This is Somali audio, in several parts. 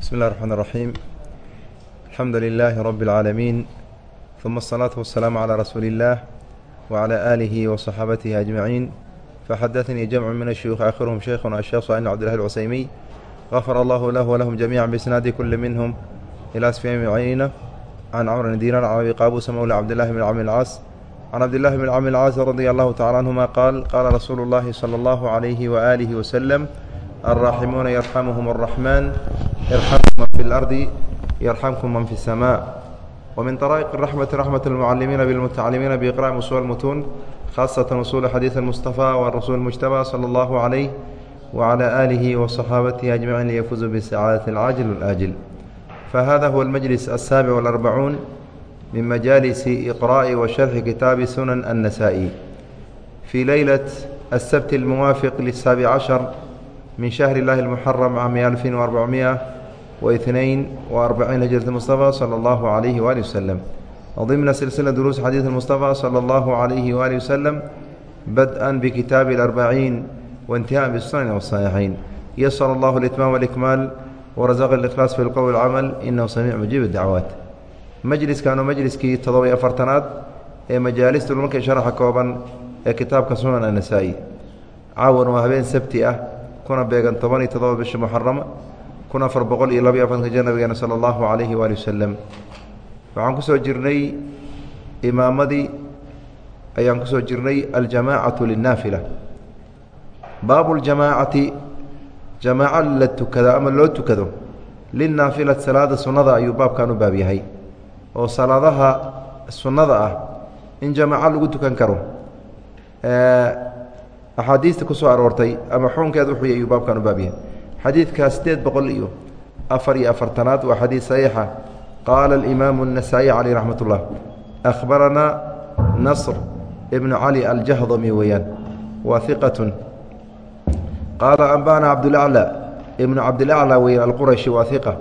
بسم الله الرحمن الرحيم الحمد لله رب العالمين ثم الصلاة والسلام على رسول الله وعلى آله وصحابته أجمعين فحدثني جمع من الشيوخ آخرهم شيخنا الشيخ صالح عبد الله العسيمي غفر الله له ولهم جميعا بإسناد كل منهم إلى سفيان عيينة عن عمرو بن دينار عن أبي قابوس مولى عبد الله بن عمرو العاص عن عبد الله بن عمرو العاص رضي الله تعالى عنهما قال قال رسول الله صلى الله عليه وآله وسلم الراحمون يرحمهم الرحمن ارحموا من في الأرض يرحمكم من في السماء ومن طرائق الرحمة رحمة المعلمين بالمتعلمين بإقراء أصول المتون خاصة أصول حديث المصطفى والرسول المجتبى صلى الله عليه وعلى آله وصحابته أجمعين ليفوزوا بالسعادة العاجل والآجل فهذا هو المجلس السابع والأربعون من مجالس إقراء وشرح كتاب سنن النسائي في ليلة السبت الموافق للسابع عشر من شهر الله المحرم عام 1442 هجرة المصطفى صلى الله عليه وآله وسلم وضمن سلسلة دروس حديث المصطفى صلى الله عليه وآله وسلم بدءا بكتاب الأربعين وانتهاء بالسنن والصحيحين يسر الله الإتمام والإكمال ورزق الإخلاص في القول والعمل إنه سميع مجيب الدعوات majliskan oo majliskii toddoba iyo afartanaad ee majaalista dhulmarka sharaxa kooban ee kitaabka sunan annasaa-i caawan waa habeen sabti ah kuna beegan toban iyo toddoba bisha muxarama kun afar boqol iyo labaiyo afartanka jir nabigeena sala allahu calayhi waali wasalam waxaan ku soo jirnay imaamadii ayaan ku soo jirnay aljamaacatu linnaafila. Baabu ljamaacati jamaaco la tukado ama loo tukado linnaafilati salaada sunnada ayuu baabkan u baab yahay. Oo salaadaha sunnada ah in jamaaco lagu tukan karo axaadiista ku soo aroortay ama xukunkeed wuxuu ayuu baabkan u baab yahay xadiidka siddeed boqol iyo afar iyo afartanaad waa xadiid saxiixa qaala alimaamu النasaaئي caleyh raxmat اllah akhbaranaa nasr ibnu cali aljahdami weeyaan waa iqat qaala anba'na cabdulaclى ibnu cabdilaclى weeyaan alqurashi waa iqa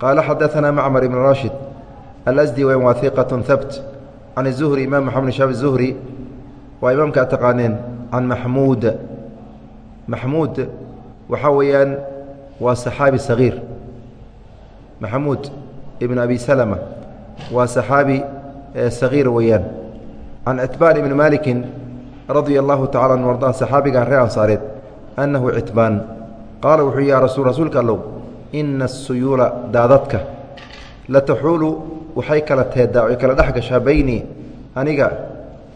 qaala xadaثana macmar ibn rashid alasdi weyan waa iqat habt can الzuhri imam maxamed bn shaab الzuhri waa imaamka ad taqaaneen can maxmuud maxmuud waxaa weeyaan waa saxaabi sagiir maxamuud ibn abi salama waa saxaabi sagiir weeyaan can citbaan ibni malikin radia allahu tacala an arda saxaabiga reer ansaareed annahu citbaan qaala wuxuu ya rasul rasuulka allow ina asuyuula daadadka lataxuulu waxay kala teedaa oy kala dhex gashaa beynii aniga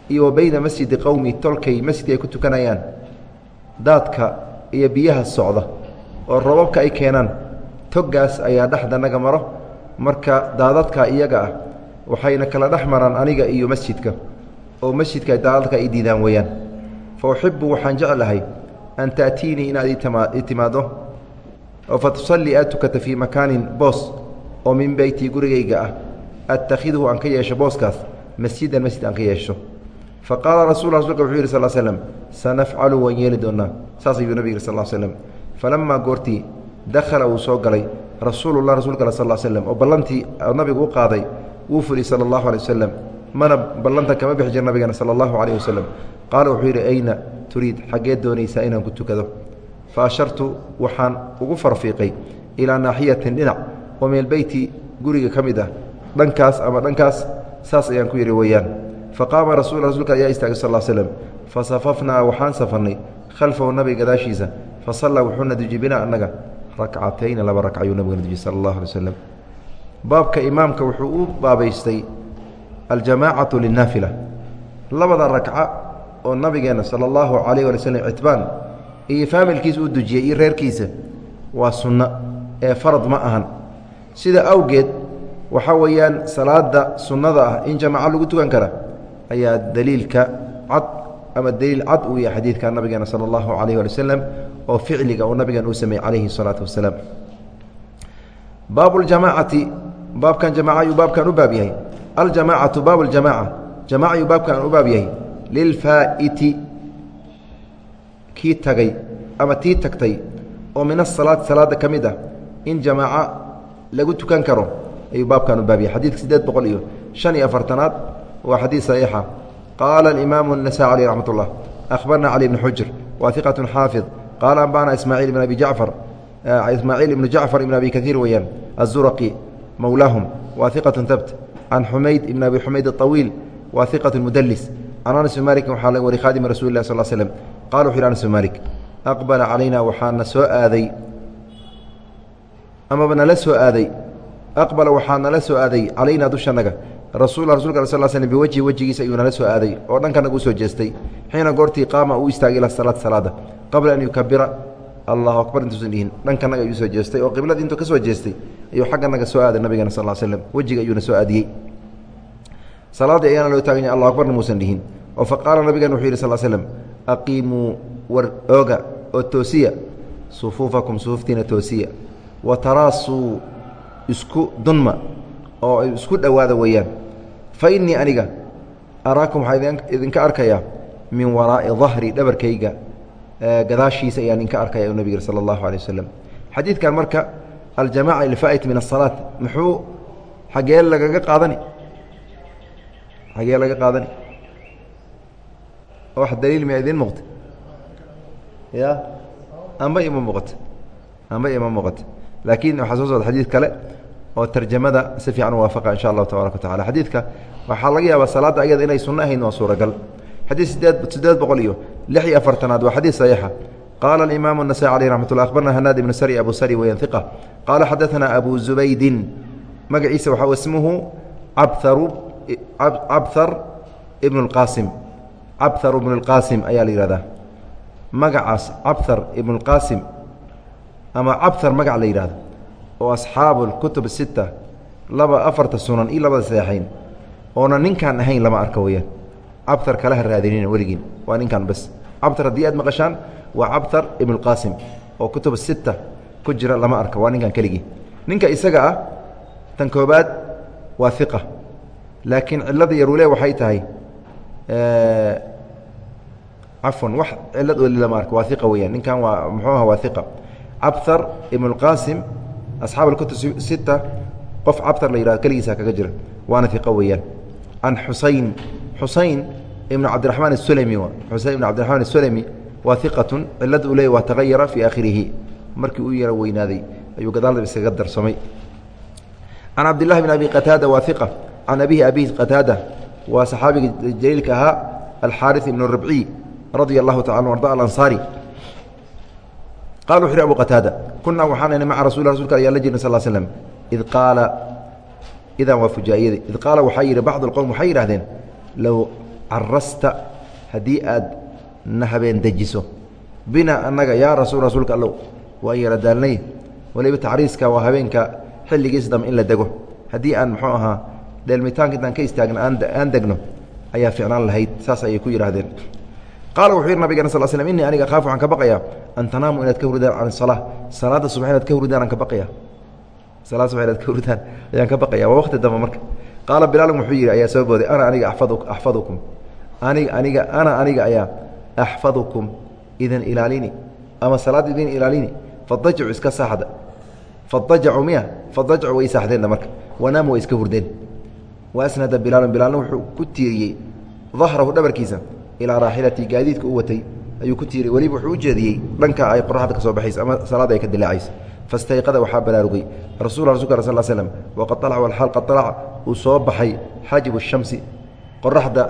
iyo wa beyna masjidi qowmi tolkay masjidka ay ku tukanayaan. Daadka iyo biyaha socda oo robabka ay keenaan toggaas ayaa dhexdanaga maro. Marka daadadka iyaga ah waxayna kala dhex maraan aniga iyo masjidka oo masjidka daadadka ay diidaan weeyaan. Fa uxibu waxaan jeclahay an ta'tiinii inaad timaaddo. Oo fa tusallii aad tukata fii makaanin boos oo min beytii gurigayga ah. Attakhidhu aan ka yeesho booskaas. Masjidan masjid aan ka yeesho fa qaala rasul rasulka wuxuu yidhi sal slm sanafcalu waan yeeli doonaa saas ayuu nabig yidhi sal slm falamaa goortii dakhala uu soo galay rasuulullah rasulka sal slm oo ballantii nabigu u qaaday wuu fuli sala allahu alay wasalam mana ballanta kama bixi jir nabigana sala allahu calayh wasalam qaala wuxuu yidhi ayna turiid xaggeed doonaysaa inaan ku tukado fa ashartu waxaan ugu farfiiqay ilaa naaxiyatin dhinac oo min albeyti guriga ka mid ah dhankaas ama dhankaas saas ayaan ku yidhi weeyaan fa qaama rasul rasulka ayaa istaagay sal slm fa safafnaa waxaan safannay khalfahu nabiga gadaashiisa fa sallaa wuxuuna duji bina annaga rakcatayna laba ragc ayuu nabigana duji sala allahu alay waslem baabka imaamka wuxuu u baabaystay aljamaacatu linnaafila labada ragca oo nabigeenna sala allahu calayh wali slm citbaan iyo faamilkiisa uu dujiyey iyo reerkiisa waa sunno ee farad ma ahan sida awgeed waxaa weeyaan salaada sunnada ah in jamaaco lagu tukan kara ayaa daliilka cad ama daliil cad uu yahay xadiidka nabigeena sala allahu calayh wali wasalam oo ficliga uu nabigan uu sameeyey calayhi salaatu wasalaam baabu ljamaacati baabkan jamaca ayuu baabkan u baab yahay. Aljamaacatu baabu ljamaaca jamaca ayuu baabkan u baab yahay. Lilfaa'iti kii tagay ama tii tagtay oo min asalaati salaada ka mid ah in jamaaco lagu tukan karo ayuu baabkan u baab yahay. Xadiidka siddeed boqol iyo shan iyo afartanaad waa xadiid saxiixa qaala alimaamu النasaaءi alيh raxmat اllah akhbarna cali bn xujr wa iqaة xaafid qaala anbana ismaaciil bn abi jacfar ismaaciil ibnu jacfar ibn abi kaiir weeyaan azuraqi mowlaahum waa iqatu tabt can xumayd ibn abi xumayd aطawiil waa iqatu mudlis can anas bn malikin waxaa laga wari khaadima rasuli lah sal slm qala wuxu yhi anas bn malik aqbala calayna waxaana soo aaday amaba nala soo aaday aqbala waxaa nala soo aaday calaynaa dushanaga rasul rasulka al sl slm biwajhi wejigiisa ayuu nala soo aaday oo dhankanaga u soo jeestay. Xiina goortii qaama uu istaagay ila salaad salaada qabla an yukabira allahu akbar intuusan dhihin. Dhankanaga ayuu soo jeestay oo qibladii intuu ka soo jeestay ayuu xagganaga soo aaday nabigana sal slm wejiga ayuuna soo aadiyey. Salaaddii ayaana loo taaganya allahu akbarna muusan dhihin. Oo fa qaala nabigana wuxuu yidhi sal slm aqiimuu war ooga oo toosiya. Sufuufakum sufuuftiina toosiya. Wa taraasuu isku dunma oo isku dhowaada weeyaan fa innii aniga araakum waxaa idinka arkayaa min waraa'i dahri dhabarkayga gadaashiisa ayaan idinka arkaya nabig sala allahu alay wasalam xadiidkan marka aljamaca ilfaa'it min asalaat muxuu xagee lagaga qaadani? Xagee laga qaadani? Wax daliil miyaa idiin muuqta ya? Amba ima muuqato amba ima muuqato laakiin waxaa soo socda xadiid kale oo tarjamada si fiican u waafaqa insha allahu tabaraka wa tacala xadiidka waxaa laga yaabaa salaadda ayada inay sunno ahayn waa suuragal xadiid sideed sideed boqol iyo lix iyo afartanaad waa xadiid saxiixa qaala alimaamu الnasaي aleyh raxmat ullah akhbarna hanaad ibnu sari abu sari weyan hiqa qaala xadaثana abu zubaydin magaciisa waxaa ismuhu cabharu cabhar ibn اlqaasim cabhar ibn اlqaasim ayaa la yihahdaa magacaas cabhar ibn اlqaasim ama cabhar magac la yidhahdo oo asxaabu اkutub sita laba afarta sunan iyo labada saxeexayn oona ninkaan ahayn lama arka weyaan cabtar kalaha raadinina weligiin waa ninkan bas cabtar haddii aad maqashaan waa cabtar ibn اlqaasim oo kutub sita ku jira lama arka waa ninkan keligii ninka isaga ah tan koobaad waa iqa laakiin cilada yarule waxay tahay cafwan wax cilad oli lama arka waa iqa weyaan ninkan waa muxuu aha waa iqa cabthar ibn اlqaasim asxaab alkutub sita qof cabtar la yihahdo keligiisa kaga jira waana iqa weeyaan can xusayn xusayn ibn cabdiraxmaan الsulmi xusayn ibn cabdiraxmaan الsulmi waa iqatun cilad uu leey waa tagayara fii aakhirihi markii uu yaro weynaaday ayuu gadaal iskaga darsamay can cabdillahi bn abi qataada waa iqa can abihi abi qataada waa saxaabiga jaliilka ahaa alxaariث ibn ribciy radia allahu taala arda alansaari qala wuxu uhi abu qataada kunaa waxaanayna maca rasul rasulka ayaa la jirnay sal slm id qaala idan waa fujaa'iyadii id qaala waxaa yidhi bacdu اlqowm waxay yidhahdeen low carasta haddii aad na habeen dejiso bina annaga yaa rasul rasuulka allow waan yara daalnay waliba tacriiska waa habeenka xilligiis dam in la dego haddii aan muxuu ahaa dheelmitaanka intaan ka istaagno aan degno ayaa ficnaan lahayd saas ayay ku yidhaahdeen qaala wuxuu yidhi nabigana sal slm innii aniga khaafu waxaan ka baqayaa an tanaamu inaad ka hurdaan can salaa salaadda subax inaad ka hurdaan aan ka baqaya salaad subax inaad ka hurdaan ayaan ka baqaya waa waqti dambe marka. Qaala bilaalun wuxuu yidhi ayaa soo booday ana aniga axfadu axfadukum aniga aniga ana aniga ayaa axfadukum idin ilaalini ama salaad idin ilaalini fadajacu iska saaxda. Fadajacu miya. Fadajacu way saaxdeenna marka. Wanaamu way iska hurdeen. Waasnada bilaalun bilaalna wuxuu ku tiiriyey dahrahu dhabarkiisa ilaa raaxilatii gaadiidka u watay ayuu ku tiiriyey weliba wuxuu u jeediyey dhanka ay qoraxda ka soo baxayso ama salaadda ay ka dilaacayso fastayqada waxaa baraarugay rasul rasulka sal slm waqad alaca walxaal qad uu soo baxay xaajibu shamsi. Qoraxda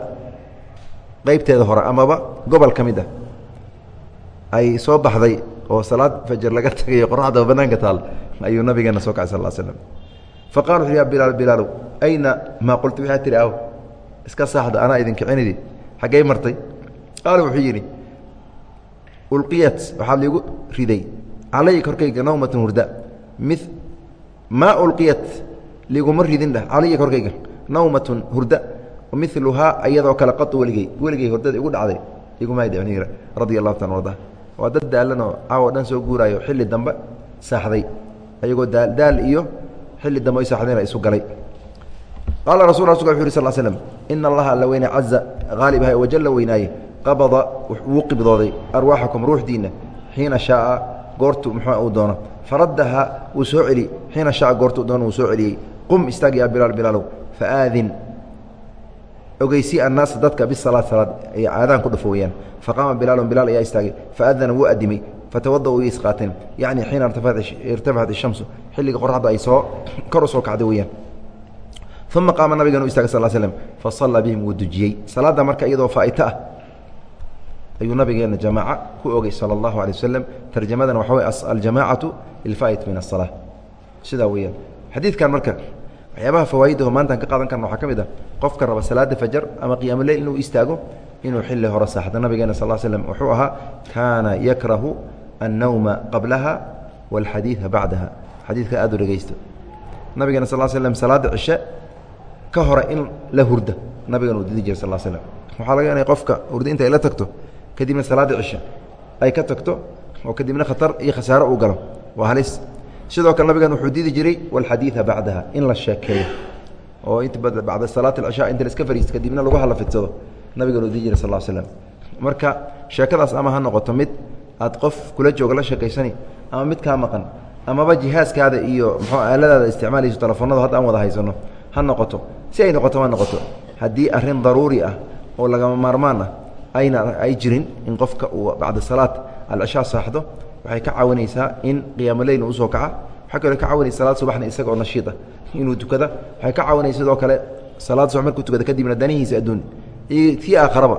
qeybteeda hore amaba gobol ka mid ah ay soo baxday oo salaad fajar laga tagayo qoraxda banaanka taal ayuu nabigeena soo kacay sal slm faqala wuxu ya bilaal bilaalow ayna maa qulta waxaa tihi aw iska saaxda anaa idin kicinidi xaggey martay qaala wuxuu yidhi ulqiyat waxaa liigu riday calay korkayga nawmatun hurda mi maa ulqiyat liguma ridin dheh calaya korkayga nawmatun hurda. Miluhaa ayadoo kale qau weligey weligey hurdada igu dhacday iguma dhicin radia allahu taala arda waa dad daalanoo caawo dhan soo guuraayo xilli dambe saaxday ayagoo daal iyo xilli dambe ay saaxdeen isu galay qaala rasul rasulka wuxu yuri sal slm ina allaha alla weyne caza haalib ahay wajalla weynaaye qabada wuu qibdooday arwaaxakum ruuxdiinna xiina shaaa goortu muxuu uu doono faraddaha wuu soo celi xiina shaaa goortu doono wuu soo celiyey qum istaag ya bilaal bilaalow faaadin ogeysi annaasa dadka bisalaad salaad ay caadaan ku dhufo weyaan faqaama bilaalun bilaal ayaa istaagay faadana wuu adimay fatawada-uu isqaateen yacni xiina irtafacat ishamsu xilliga qoraxda ay soo kor u kacday weeyaan uma qaama nabigan u istagay sal slm fasallaa bihim wuu dujiyey salaadda marka iyadoo faa'ito ah ayuu nabigeena jamaaca ku ogey sala allahu alay wasalam tarjamadan waxa wey aljamaacatu lilfaa'it min asala sidaa weeyaan xadiidkan marka waxyaabaha fawaa'idaho maantaan ka qaadan karna waxaa ka mid ah qofka raba salaada fajar ama qiyaamuleyl inuu istaago inuu xilli hore saaxdo nabigeena sal slm wuxuu ahaa kaana yakrahu annawma qablaha waalxadiida bacdaha xadiidka aad u dhegeysto nabigeena sal slm salaadda cishe ka hore in la hurda nabigan uu didi jiray sal slm waxaa laga inay qofka hurda inta ay la tagto kadibna salaadda cishe ay ka tagto oo kadibna khatar iyo khasaaro uu galo waa halis. Sidoo kale nabigan wuxuu didi jiray walxadiida bacdaha in la sheekeeyo. Oo int bacda salaat alcishaa inta la iska fariisto kadibna lagu halafidsado nabigan uu didi jiray sal slm marka sheekadaas ama ha noqoto mid aad qof kula jooga la sheekaysani ama mid kaa maqan amaba jihaaskaada iyo muxuu aaladaada isticmaalayso telefoonada hadda aan wada haysano ha noqoto. Si ay noqoto ha noqoto. Haddii arrin daruuri ah oo lagama maarmaan ah ayna ay jirin in qofka uu bacda salaat alcishaa saaxdo waxay ka caawinaysaa in qiyaamoleyl u soo kaca. Waxaa kaloo ka caawinaysa salaad subaxna isaga oo inuu tukada waxay ka caawinaysa sidoo kale salaad subax markuu tukada kadibna danihiisa adduun. Iyo aakharaba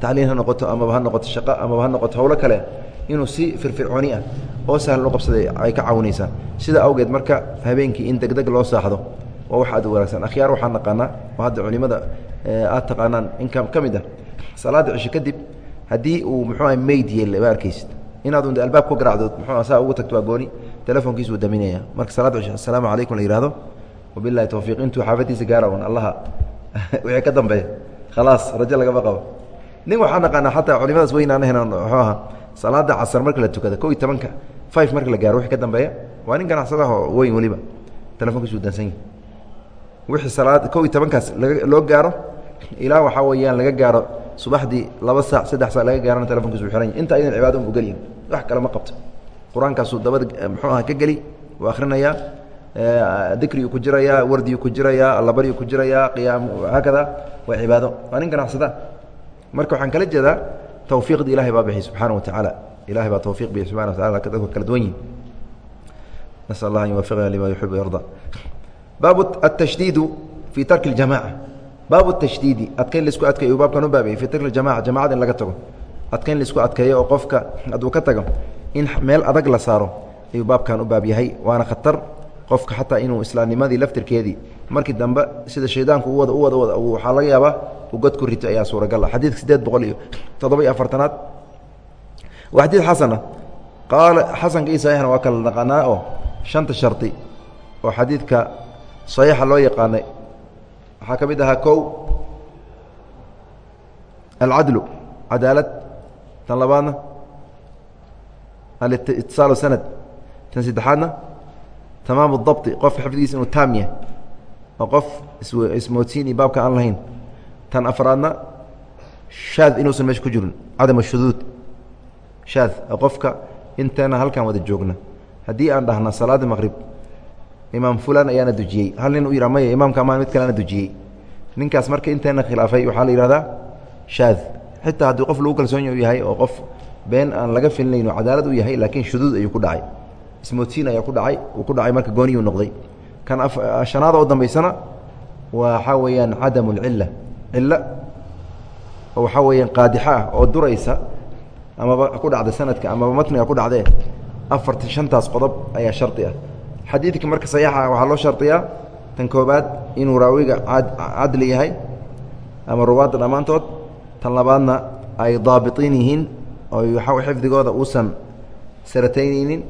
tacliin ha noqoto amaba ha noqoto shaqo amaba ha noqoto howlo kale inuu si firfircooni ah oo sahlan u qabsaday ay ka caawinaysaa. Sida awgeed marka habeenkii in degdeg loo saaxdo waa wax aad u wanaagsan. Akhyaar waxaan naqaanaa oo hadda culimada aad taqaanaan in ka mid ah. Salaada cisho kadib haddii uu muxuu aha mayd yeelle ma arkaysid. Inaad un albaab ku garaacdo muxuu saa ugu tagto waa gooni telefonkiisa uu daminaya. Marka salaada cisho assalaamu calaykum la yihahdo wabilahi towfiiq intuu xaafadiisa gaara un allaha wixii ka dambeeya. Khalaas rajo lagama qabo. Nin waxaa naqaanaa xataa culimadaas weyn aan ahayn muxuu aha salaada casar marka la tukada ko iyo tobanka five marka la gaaro wixii ka dambeeya. Waa nin ganacsadaha oo weyn weliba. Telefonkiisa uu dansan yahi wixii salaad ko iyo tobankaas loo gaaro? Ilaa waxaa weeyaan laga gaaro subaxdii laba saac saddex saac laga gaarana telefonkiisu u xihan yahy inta aydan cibaado u gelyin wax kale ma qabto. Qur'aankaasuu dabada muxuu aha ka geli uu akhrinayaa dikriyuu ku jirayaa wardiyuu ku jirayaa allabaryuu ku jirayaa qiyaam haakada waa cibaado. Waa nin ganacsada marka waxaan kala jeedaa tawfiiqda ilahay baa bixiy subxaana wa tacaala. Ilahay baa tawfiiq bixiy subxana wa tacala dadku kala duwan yihiin nasal allah an yuwafiqna lima yuxibu yarda baabu atashdiidu fii tarki اljamaca baabu tashdiidi adkayn la isku adkeeyo baabkan u baabiyey fii tarki jamaca jamacada in laga tago adkayn la isku adkeeyo oo qofka hadduu ka tago in meel adag la saaro ayuu baabkan u baab yahay waana khatar qofka xataa inuu islaamnimadii laftirkeedii markii dambe sida shaydaanku u wada u wada wada waxaa laga yaabaa uu god ku rito ayaa suuragal ah xadiidka siddeed boqol iyo toddoba iyo afartanaad waa xadiid xasana qaala xasanka io saxiixna waa kala naqanaa oo shanta shardi oo xadiidka saxiixa loo yaqaanay. Waxaa ka mid ahaa kow alcadlu cadaalad. Tan labaadna alitisaalu sanad. Tan saddexaadna tamaamu dabti qofka xifdigiisa inuu taam yahay oo qof ismoodsiin iyo baabka aan lahayn. Tan afraadna shaad inuusan meesha ku jirin cadam shuduud shaad oo qofka inteena halkan wada joogna. Haddii aan dhahna salaada maqrib imaam fulan ayaana dujiyey. Hal nin u yidha maya imaamka amaan mid kaleana dujiyey. Ninkaas marka inteena khilaafay waxaa la yihahdaa shaad xitaa haddii qof lagu kalsoon yahay oo qof been aan laga filinayn oo cadaalad u yahay laakiin shuduud ayuu ku dhacay. Ismoodsiin ayaa ku dhacay uu ku dhacay marka gooniyuu noqday. Kan shanaada oo dambaysana waxaa weeyaan cadamu lcilla cillo waxaa weeyaan qaadixo ah oo duraysa amaba ku dhacda sanadka amaba matniga ku dhacdee afartan shantaas qodob ayaa shardi ah xadiidka marka saxiixa ah waxaa loo shardiyaa tan koobaad inuu raawiga cadli yahay ama ruwaadda dhammaantood tan labaadna ay daabitiin yihiin oo xifdigooda uusan sarataynaynin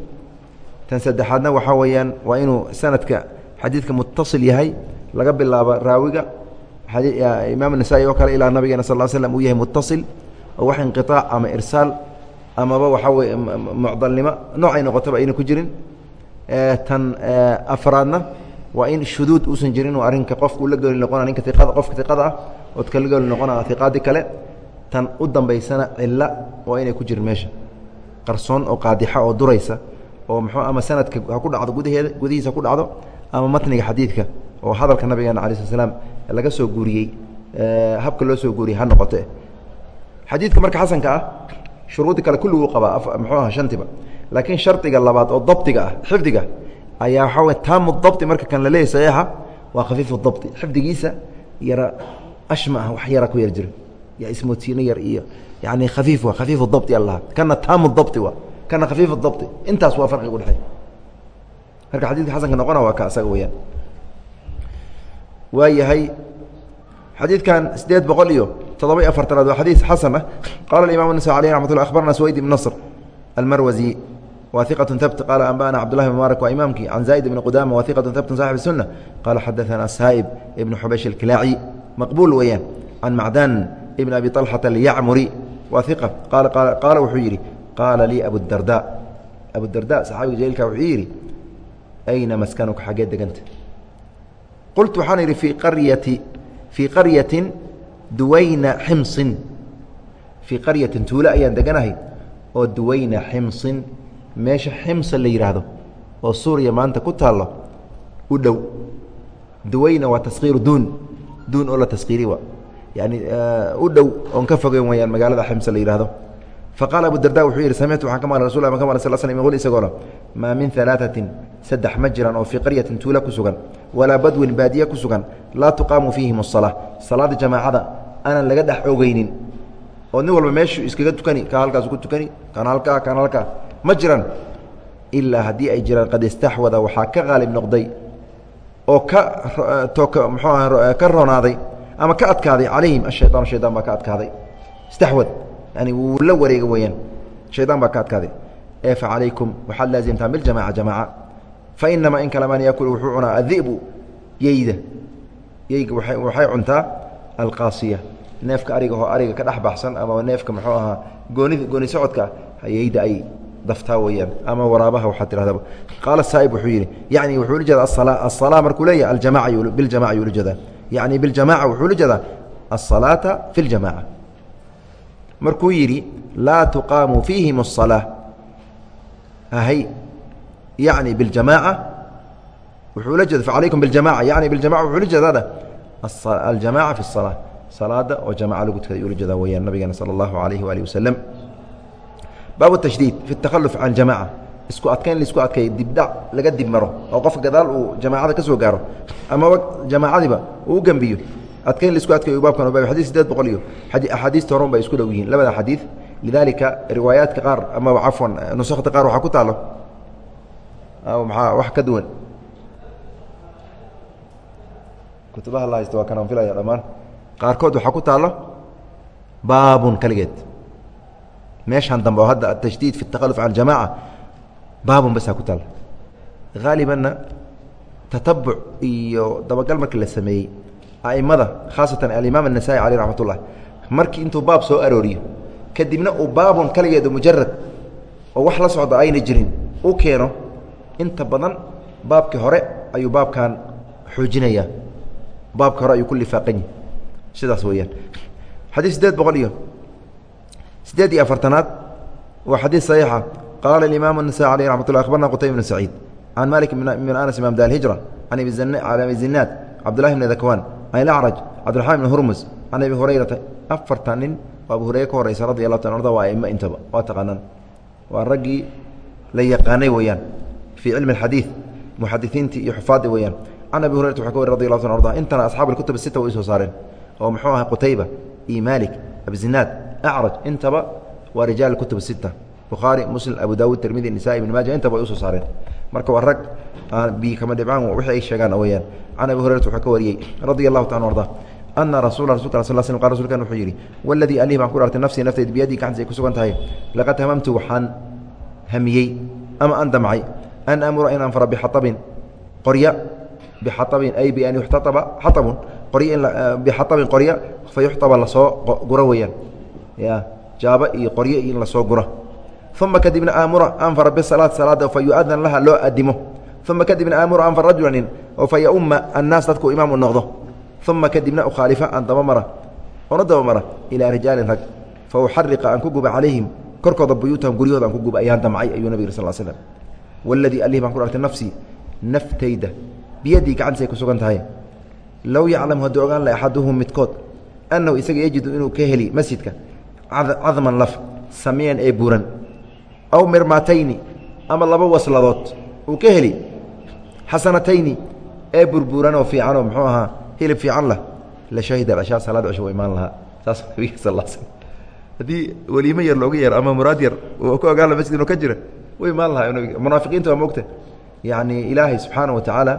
tan saddexaadna waxaa weeyaan waa inuu sanadka xadiidka mutasil yahay laga bilaabo raawiga. Imaam nasaa-i oo kale ilaa nabigeena sal l slm uu yahay mutasil oo wax inqiaac ama irsaal amaba waxaa weye mucdalnimo noocay noqotaba ayna ku jirin tan afraadna. Waa in shuduud uusan jirin oo arrinka qofka ula geli noqona ninka iqada qofka iqada ah ood kala geli noqona iqaadi kale tan u dambaysana cilo waa inay ku jirin meesha. Qarsoon oo qaadixa oo duraysa oo mxuu ama sanadka ha ku dhacdo gudaheeda gudihiisa ku dhacdo ama matniga xadiidka oo hadalka nabigeena ala sl slam laga soo guuriyey habka loo soo guuriyey ha noqote. Xadiidka marka xasanka ah shuruudi kale kulliguu qabaa muxuu aha shantiba laakiin shardiga labaad oo dabdiga ah xifdiga ayaa waxaa wey taamu dabdi marka kan laleeyay saxiixa waa khafiifu dabdi xifdigiisa yara ashma ah wax yara ku yar jiro ya ismootiino yar iyo yani khafiif wa khafiifu dabdi allaha kana taamu dabdi waa kana khafiifu dabdi intaas waa farqiga udhexeey marka xadiidka xasanka noqona waa ka asaga weyaan waa yahay xadiidkan sideed boqol iyo toddoba-iyo afartanaad waa xadiis xasan ah. Qaala imaam nasaw aleyh raxmat akhbarna swayd ibn nasr almarwazi wa iqaة habt qala anbana cabdulahi bn mubaarak waa imaamkii can zayd ibn qudama wa iqaة habt saxib الsunة qala xadaثana saa'ib ibn xubaysh اlkilaaci maqbuul weeyaan can macdan ibn abi طalxata اlyacmuri wa iqa qaala wuxuu yidhi qaala lii abudarda abudarda saxaabiga jaliilka wuxuu yidhi ayna maskanuka xaggee deganta qultu waxaan idhi fii qaryati fii qaryatin duwayna ximsin fii qaryatin tuulo ayaan deganahay oo duwayna ximsin meesha ximsa la yidhaahdo oo suuriya maanta ku taallo u dhow. Duwayna waa taskiiru duun. Duun oo la taskiiri wa yani eh, u dhow oon ka fogeyn weyaan magaalada ximsa la yidhahdo faqaala abudarda wuxuu yidhi samictu waxaan ka maqlay rasul ma ka maqlay sal slam qul isagoo maa min alaaatin saddex ma jiraan oo fii qaryatin tuula ku sugan walaa badwin baadiye ku sugan laa tuqaamu fiihim asala salaada jamaacada aanan laga dhex ogeynin oo nin walba meeshuu iskaga tukani kaa halkaasu ku tukani kana halkaa kana halkaa ma jiraan. Ilaa haddii ay jiraan qad istaxwada waxaa ka qaalib noqday oo ka eh, mxuah eh, ka roonaaday ama ka adkaaday calayhim ashayaan shaydan baa ka adkaaday. Istawad yani wuu la wareega weyaan shaydaan baa ka adkaaday. Ee fa calaykum waxaad laazimtaa biljamaca jamaca fa inamaa in kalaman yaakul wuxuu cunaa adibu yeyda yeyga waxay cuntaa alqaasiya. Neefka ariga oo ariga ka dhex baxsan ama neefka muxuu ahaa goonid gooni socodka yeyda ay daftaa weyaan ama waraabaha waxaa tidhahdaa. Qaala saa'ib wuxuu yidhi yacni wuxuu ula jeedaa asalaa markuu leeyahay aljamaca biljamaca yuu ula jeedaa. Yacni biljamaca wuxuu ula jeedaa asalaata fi ljamaca markuu yidhi laa tuqaamu fiihim asalaa ahay yacni biljamaca wuxuu ula jeeda facalaykum biljamaca yacni biljamaca wuxuu ula jeedaada aljamaca fi asalaa salaada oo jamaca lagu tukada yuu ula jeedaa weyaan nabigana sala allahu calayhi waalihi wasalam baabu tashdiid fi اtakhaluf can jamaca isku adkayn la isku adkay dibdhac laga dib maro oo qofka gadaal uu jamaacada ka soo gaaro amaba jamaacadiiba uu u gembiyo adkayn la isku adkayo baabkan baab xadis sideed boqol iyo axaadiista horan bay isku dhow yihiin. Labada xadiid lidaalika riwaayaadka qaar amaba cafwan nusakta qaar waxaa ku taalo. Maxaa wax ka duwan? Kutubaha la haysta waa kanaan filaya dhammaan. Qaarkood waxaa ku taalo baabun kaligeed meeshan dambe oo hadda atashdiid fi takaluf cala aljamaca baabun basaa ku taal. Haalibanna tatabuc iyo dabagal markii la sameeyey aimada khaasatan alimaam anasai caleyh raxmat ullah markii intuu baab soo arooriyo kadibna uu baabun kaligeedu mujarad oo wax la socda ayna jirin u keeno inta badan baabkii hore ayuu baabkan xoojinayaa. Baabki hore ayuu ku lifaaqan yahi sidaas weyaan xadiis sideed boqol iyo sideed iyo afartanaad waa xadiis saxiixa qaala imaamu الnasaي aleyh raxmat ullah akhbarna qutayb bn saciid can malik bn anas imam da hijra can abi zinaad cabdullahi bn dakwan can ilacraj cabdiraxmaan bn hurmus can abi hurayrata afartan nin oo abu hurayre ka horeysa radi allahu ta arda waa aimo intaba waa taqaanaan waa raggii la yaqaanay weeyaan fii cilmi اxadiid muxadisiintii iyo xufaadii weeyaan can abi hurayrata waa ka wari radi allahu ta arda intana asxaab اkutub sita way soo saareen oo muxuu ahay qutayba iyo malik abzinaad acraj intaba waa rijaal kutub sita bukhaari muslim abu dawud tirmidi nisaai ibn maaja intaba way u soo saareen marka waa rag bi kama dhibcaan wixii ay sheegaan weyaan can abi hurayrata wuxuu ka wariyey radia allahu ta arda ana rasul rasulka sal sl qa rsulkan wuxuu yidhi waladii alih baan ku dhaartay nafsii nafteed biyadii gacantiis ay ku sugan tahay laqad hamamtu waxaan hamiyey ama an damcay an amura inaan fara bixaabin qorya bixaabin ay bian yuxtaaba xaabun qorya in bixaabin qorya fa yuxtaba la soo guro weeyaan ya jaaba iyo qoryo in la soo guro. Uma kadibna aamura anfara bisalaat salaada fa yuadan laha loo adimo uma kadibna aamura anfar rajula nin oo fa yauma annaas dadku imaam u noqdo. Uma kadibna ukhaalifa aan dabamara oona dabamara ilaa rijaalin rag fa uxariqa aan ku guba calayhim korkooda buyuutahum guryahooda aan ku guba ayaan damcay ayuu nabig sal slm waladii alih baan ku dhartay nafsii naftayda biyadii gacantiis ay ku sugan tahay. Low yaclamu hadduu ogaan la axaduhum midkood annahu isaga yajidu inuu ka heli masjidka cadman laf samiyan ee buuran. Aw mirmatayni ama laba wasladood uu ka heli. Xasanatayni ee burbuuran oo fiican oo muxuu ahaa hilib fiican lah la shahida ashaa salaad cusho imaan lahaa. Saas nabiga sal l slm haddii weliimo yar looga yeero ama muraad yar uu ka ogaan la masjid inuu ka jira way imaan lahaa nabiga. Munaafiqiinta waa moogta. Yacni ilaahay subxaana wa tacaala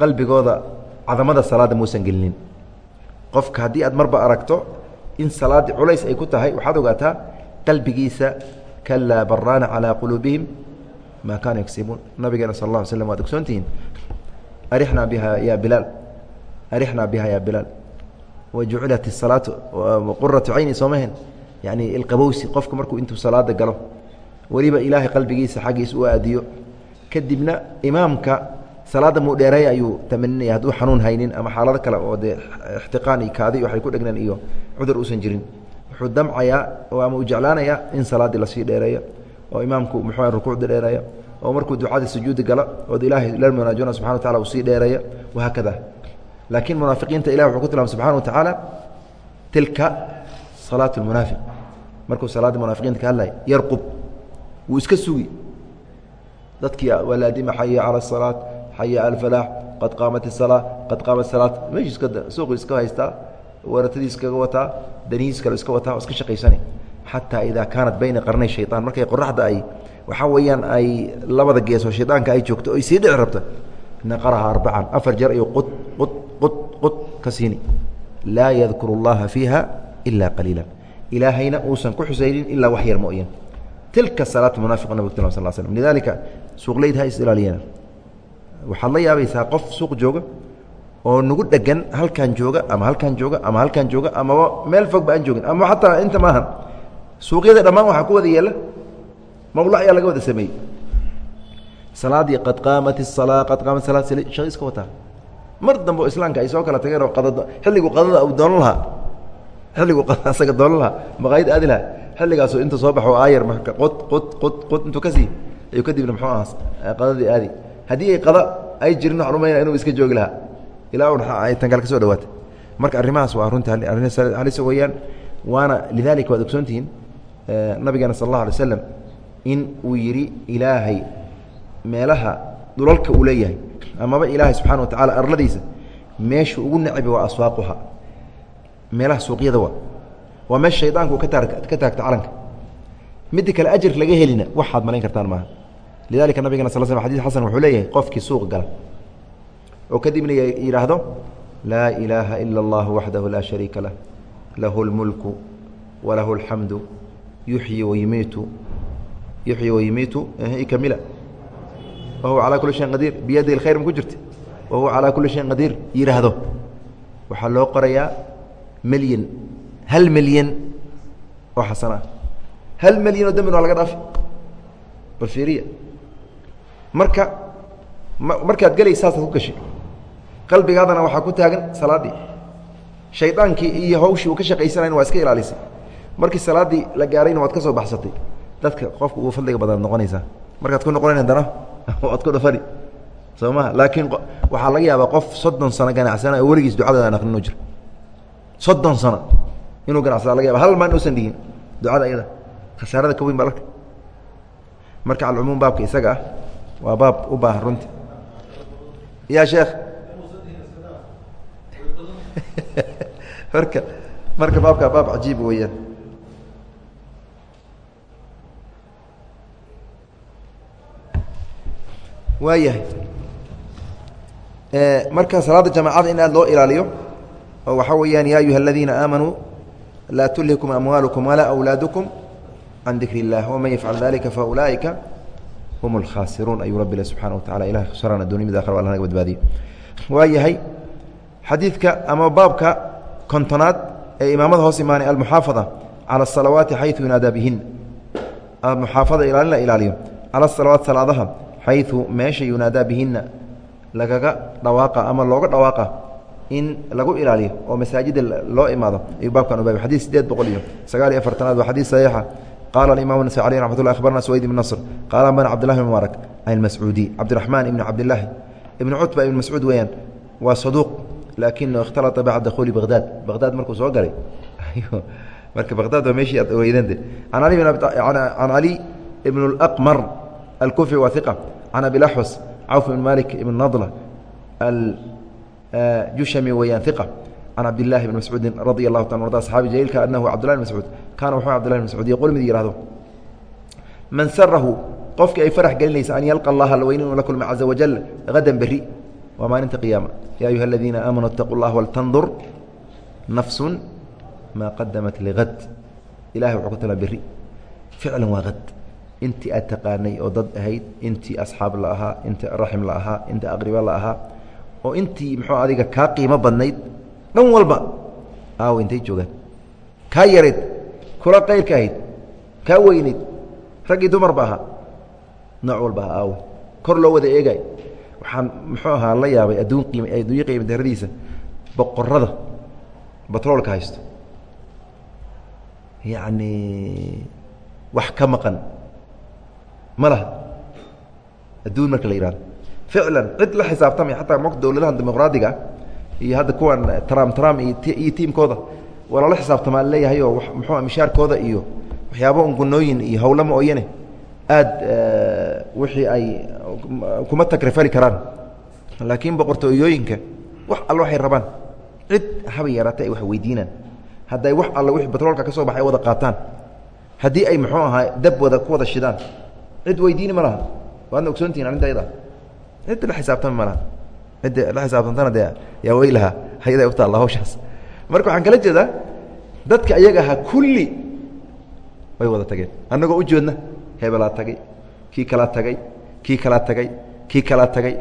qalbigooda cadamada salaadda muusan gelinin. Qofka haddii aad marba aragto in salaaddi culays ay ku tahay waxaad ogaataa qalbigiisa kalaa baraana calaa quluubihim maa kaanuu yagsibuun nabigeena sal alla ly slam waad ogsoontihiin arixnaa biha ya bilaal arixnaa biha ya bilaal. Wa jucilat isalaatu quratu cayni soomaheen yani ilqabowsi qofku markuu intuu salaada galo weliba ilaahay qalbigiisa xaggiis u aadiyo. Kadibna imaamka salaadda muu dheereeya ayuu tamaninaya hadduu xanuun haynin ama xaalado kale oo dee ixtiqaan iyo kaadi waxay ku dhegneen iyo cudur uusan jirin. Wuxuu damcayaa ama uu jeclaanayaa in salaaddii la sii dheereeyo oo imaamku muxuu rukuucda dheereeya oo markuu ducada sujuudi gala ood ilaahay la munaajona subxana wa tacala uu sii dheereeya wahaakada laakiin munaafiqiinta ilah wuxuu ku tilmaamay subxana wa tacaala tilka salaatu lmunaafiq markuu salaaddii munaafiqiinta ka hadlaya yarqub. Wuu iska sugi. Dadkii walaadima xaya cala asalaat cala alfalaax qad qaamat isalaa qad qaamat salaat meeshu iska haystaa waratadiis iskaga wataa danihiis kale iska wataa iska shaqaysani xataa idaa kaanat bayna qarnay shayطaan markay qoraxda ay waxaa weeyaan ay labada geesoo shaydaanka ay joogto oy sii dhici rabto naqaraha arbacan afar jeer ayuu qud qud qud qud ka siini laa yadkuru اllaha fiiha ila qaliila ilaahayna uusan ku xusaynin ilaa wax yar mooyan tilka salaat munaafiq nabig sal slm lidaalika suuqleyd ha is ilaaliyana waxaad la yaabaysaa qof suuq jooga oo nagu dhegan halkan jooga ama halkan jooga ama halkan jooga amaba meel fog ba aan joogin. Ama xataa inta maahan suuqyada dhammaan waxaa ku wada yeela mawla ayaa laga wada sameeyey. Salaadii qad qaamat الsalaa qad qaamat salaad shaqo iska wataa. Mar dambe oo islaamka ay soo kala tageen oo qadad xilligu qadada uu doonan lahaa. Xilligu qadada asaga doonan lahaa maqaayid aadi lahaa. Xilligaasoo inta soo baxo aayar marka qod qod qod qod intuu ka ayuu kadibna muxuu ahaa qadadii aadi haddii ay qada ay jirin waxaan inuu iska joogi lahaa. Ilaa un ay tan kale ka dhawaatay. Marka arrimahaas waa runta weeyaan waana lidalika waad ogsoontihiin nabigeena sal allah alay slam in uu yidhi ilaahay meelaha dhulalka uu leeyahay amaba ilaahay subxana wa tacala arladiisa meesha ugu nacibi waa aswaaquha. Meelaha suuqyada waa. Waa meesha shaydaanku ka taagto calanka. Midda kale ajar laga helina waxaad malayn kartaan maaha lidalika nabigena sal sl xadis xasan wuxuu leeyahay qofkii suuq gala oo kadibna yidhaahdo laa ilaaha ila اllah waxdahu laa shariika lah lahu اlmulku walahu اlxamdu yuxyi wayumiitu yuxyi wayumiitu kamila wahuwa calaa kuli shayin qadiir biyadi اlkhayr ma ku jirta wahuwa calaa kuli shayin qadiir yidhaahdo waxaa loo qorayaa milyan hal milyan oo xasana ah hal milyan oo dembina waa laga dhaafi bal fiiriya marka markaad gelaysa saasaad ku gashay qalbigaadana waxaa ku taagan salaaddii shaydaankii iyo hawshii uu ka shaqaysanayn waa iska ilaalisay. Markii salaaddii la gaarayna waad ka soo baxsatay. Dadka qofka ugu fadliga badanaad noqonaysaa. Markaad ku noqonayn haddana waad ku dhafani. Soo maha laakiin waxaa laga yaabaa qof soddon sano ganacsana oo weligiis ducadada aan aqrinoo jiro. Soddon sano inuu ganacsada laga yaba hal maan uusan dhigin ducada ayada khasaarada ka weyn baa larka marka alcumuum baabka isaga ah waa baab u baahan runti ya sheekh. Marka marka baabka baab cajiib weeyaan. Waayahay. Marka salaada jamaacada in aad loo ilaaliyo oo waxaa weeyaan ya ayuha aladiina aamanuu laa tulhikum amwaalukum walaa awlaadukum can dikr اllah wman yafcal dalika faulaa'ika hum اlkhaasiruun ayuu rabbi le subxana wa tacala ilahay khusraan addunya mid akhra alla naga badbaadiyo waa yahay xadiidka ama baabka kontonaad ee imaamada hoos imaanay almuxaafada cala asalawaati xayu yunaadaa bihin muxaafada ilaalin la ilaaliyo cala asalawaat salaadaha xayu meesha yunaadaa bihinna lagaga dhawaaqa ama looga dhawaaqa in lagu ilaaliyo oo masaajida loo imaado ayuu baabkan ubaabay xadid sideed boqol iyo sagaal iyo afartanaad waa xadiid saxiixa qala imam ali amat la abarna swayd ibn nصr qala bana cbdlahi bn mubaarak almascuudi cabdiraxmaan ibn cabdilaahi ibn cutba ibn mascuud weeyaan waa saduuq laakinahu ikhtalata bacda dukhuuli badaad badaad markuu soo galay marka badaad waa meeshii aad ogeydeen an ali ibn اlaqmar alkufi waa iqa can abilaxwas cawf ibn malik ibn nadla aljushami weyaan iqa can cabdillahi bni mascuudin radia allahu ta arda asxaabi jaliilka anahu cabdullah bn mascuud kaana wuxuu abdullah bn mascuud yaqul mid yihahdo man sarahu qofkii ay farax gelinaysa an yalqa allaha laweyne inuu la kulma caza wajal hadan berri waa maalinta qiyaama yaa ayuha aladiina aamanuu itaquu llah waltandur nafsun maa qadamat ligad ilahay wuxuu ku tala berri ficlan waa had intii aad taqaanay oo dad ahayd intii asxaab la ahaa intii raxim la ahaa intii aqriba la ahaa oo intii muxuu adiga kaa qiimo badnayd dhan walba. Aaw intay joogaan. Kaa yareed. Kula qayrka ahayd. Kaa weyneyd raggii dumarba ahaa. Nooc walba aha aawe kor loo wada eegay. Waxaan muxuu ahaa la yaabay adduun qiim adduunyo qiima daradiisa boqorada batroolka haysto. Yacni wax ka maqan. Ma laha. Adduun marka la yihahdo ficlan cid la xisaabtamay xataa m dowladaha dimuqraadiga iyo hadda kuwan tram tram iyo tiimkooda waa lala xisaabtamaa leeyahay oo muxuu mishaarkooda iyo waxyaaba un gunooyin iyo hawlama ooyane. Aad wixii ay kuma takrifali karaan. Laakiin boqortooyooyinka wax alle waxay rabaan. Cid haba yaraatay ay wax weydiinaan. Hadday wax alle wixii batroolka ka soo baxay wada qaataan. Haddii ay muxuu ahaa dab wada ku wada shidaan cid weydiini ma laha. Waadna ogsoontihin arrinta ayada cid la xisaabtami ma laha cidda la xisaabtantana dee yaa weylaha hayada u taalla hawshaas. Marka waxaan kala jeedaa dadka ayaga ahaa kulli way wada tageen. Annagoo u joodna hebelaa tagay kii kalaa tagay kii kalaa tagay kii kalaa tagay.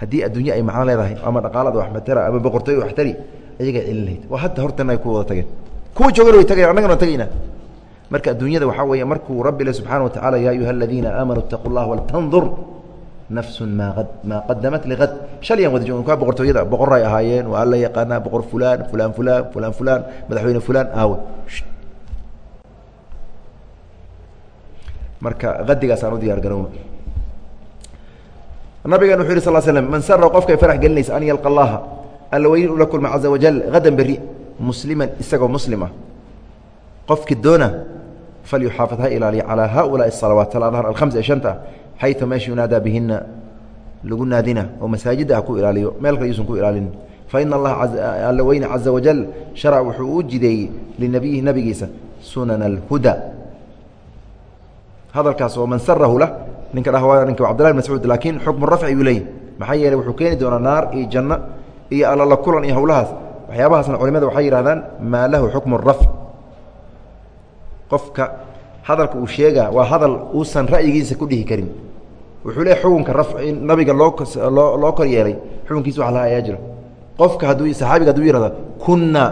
Haddii adduunye ay macno leedahay ama dhaqaalada wax matara ama boqortooy wax tari ayagaa celin lahayd. Waa hadda hortana ay ku wada tageen. Kuwa joogana way tagayan annagana waan tagaynaa marka adduunyada waxaa weeye markuu rabbi le subxana wa tacala yaa ayuha aladiina aamanuu itaquu llah waltandur nafsun maa maa qadamat liad shalayaan wada joogn kaa boqortooyada boqor ay ahaayeen waa alla yaqaanaa boqor fulaan fulaan fulaan fulaan fulaan madaxweyne fulaan aawe marka adigaas aan u diyaar garowno. Nabigan wuxu yih sal slm man sara qofkay farax gelinaysa an yalqa allaha alla weyn ula kulma caza wajal hadan berri musliman isagoo muslim ah qofki doona falyuxaafid ha ilaaliya calaa haulaai salawaat salaadaha alhamsa ee shanta xayu meesha yunaadaa bihina lagu naadina oo masaajidda ku ilaaliyo meel kale yuusan ku ilaalin faina allaha caza wajal sharac wuxuu u jideeyey linabiyihi nabigiisa sunana alhuda hadalkaas oo man sarahu lah ninka dhah ninka cbdillah mascuud laakiin xukmu rafci ayuu leeyahy maxaa yeeley wuxuu keeni doonaa naar iyo janno iyo allala kulan iyo howlahaas waxyaabahaasna culimada waxay yidhahdaan maa lahu xukmu rafc qofka hadalka uu sheegaa waa hadal uusan ra'yigiisa ku dhihi karin wuxuu leeyahy xukunka rafc in nabiga loo loo kor yeelay xukunkiisa wax laha ayaa jiro qofka hadduu saxaabiga haduu yihahdo kunna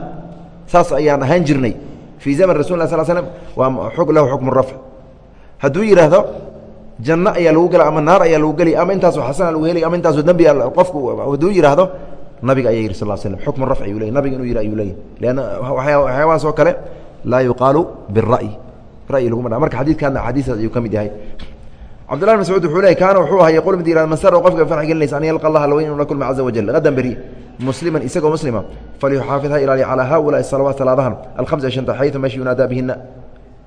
saas ayaan ahaan jirnay. Fii zaman rasul sal slm waa lahu xukmu rafc. Hadduu yidhaahdo janno ayaa lagu gela ama naar ayaa lagu geli ama intaasoo xasana lagu helay ama intaasoo dembi qofku hadduu yidhaahdo nabiga ayaa yidhi sal slm xukmu rafci ayuu ley nabiga inuu yidhi ayuu leeyahy leanna waxyaabahaas oo kale laa yuqaalu bira'yi ra'yi laguma dha marka xadiidkaana axaadiistaas ayuu ka mid yahay cabdillah bin mascuud wuxuu leey kaana wuxuu ahaa yaqul mid yihahda man sara qofka farx gelinaysa an yalqa allaha laweyn la kulma caza wajal hadan beri musliman isagoo muslima falyuxaafid ha ilaaliya calaa haulaai salawaat salaadahan alhamsa ee shanta xayu meesha yunaadaa bihina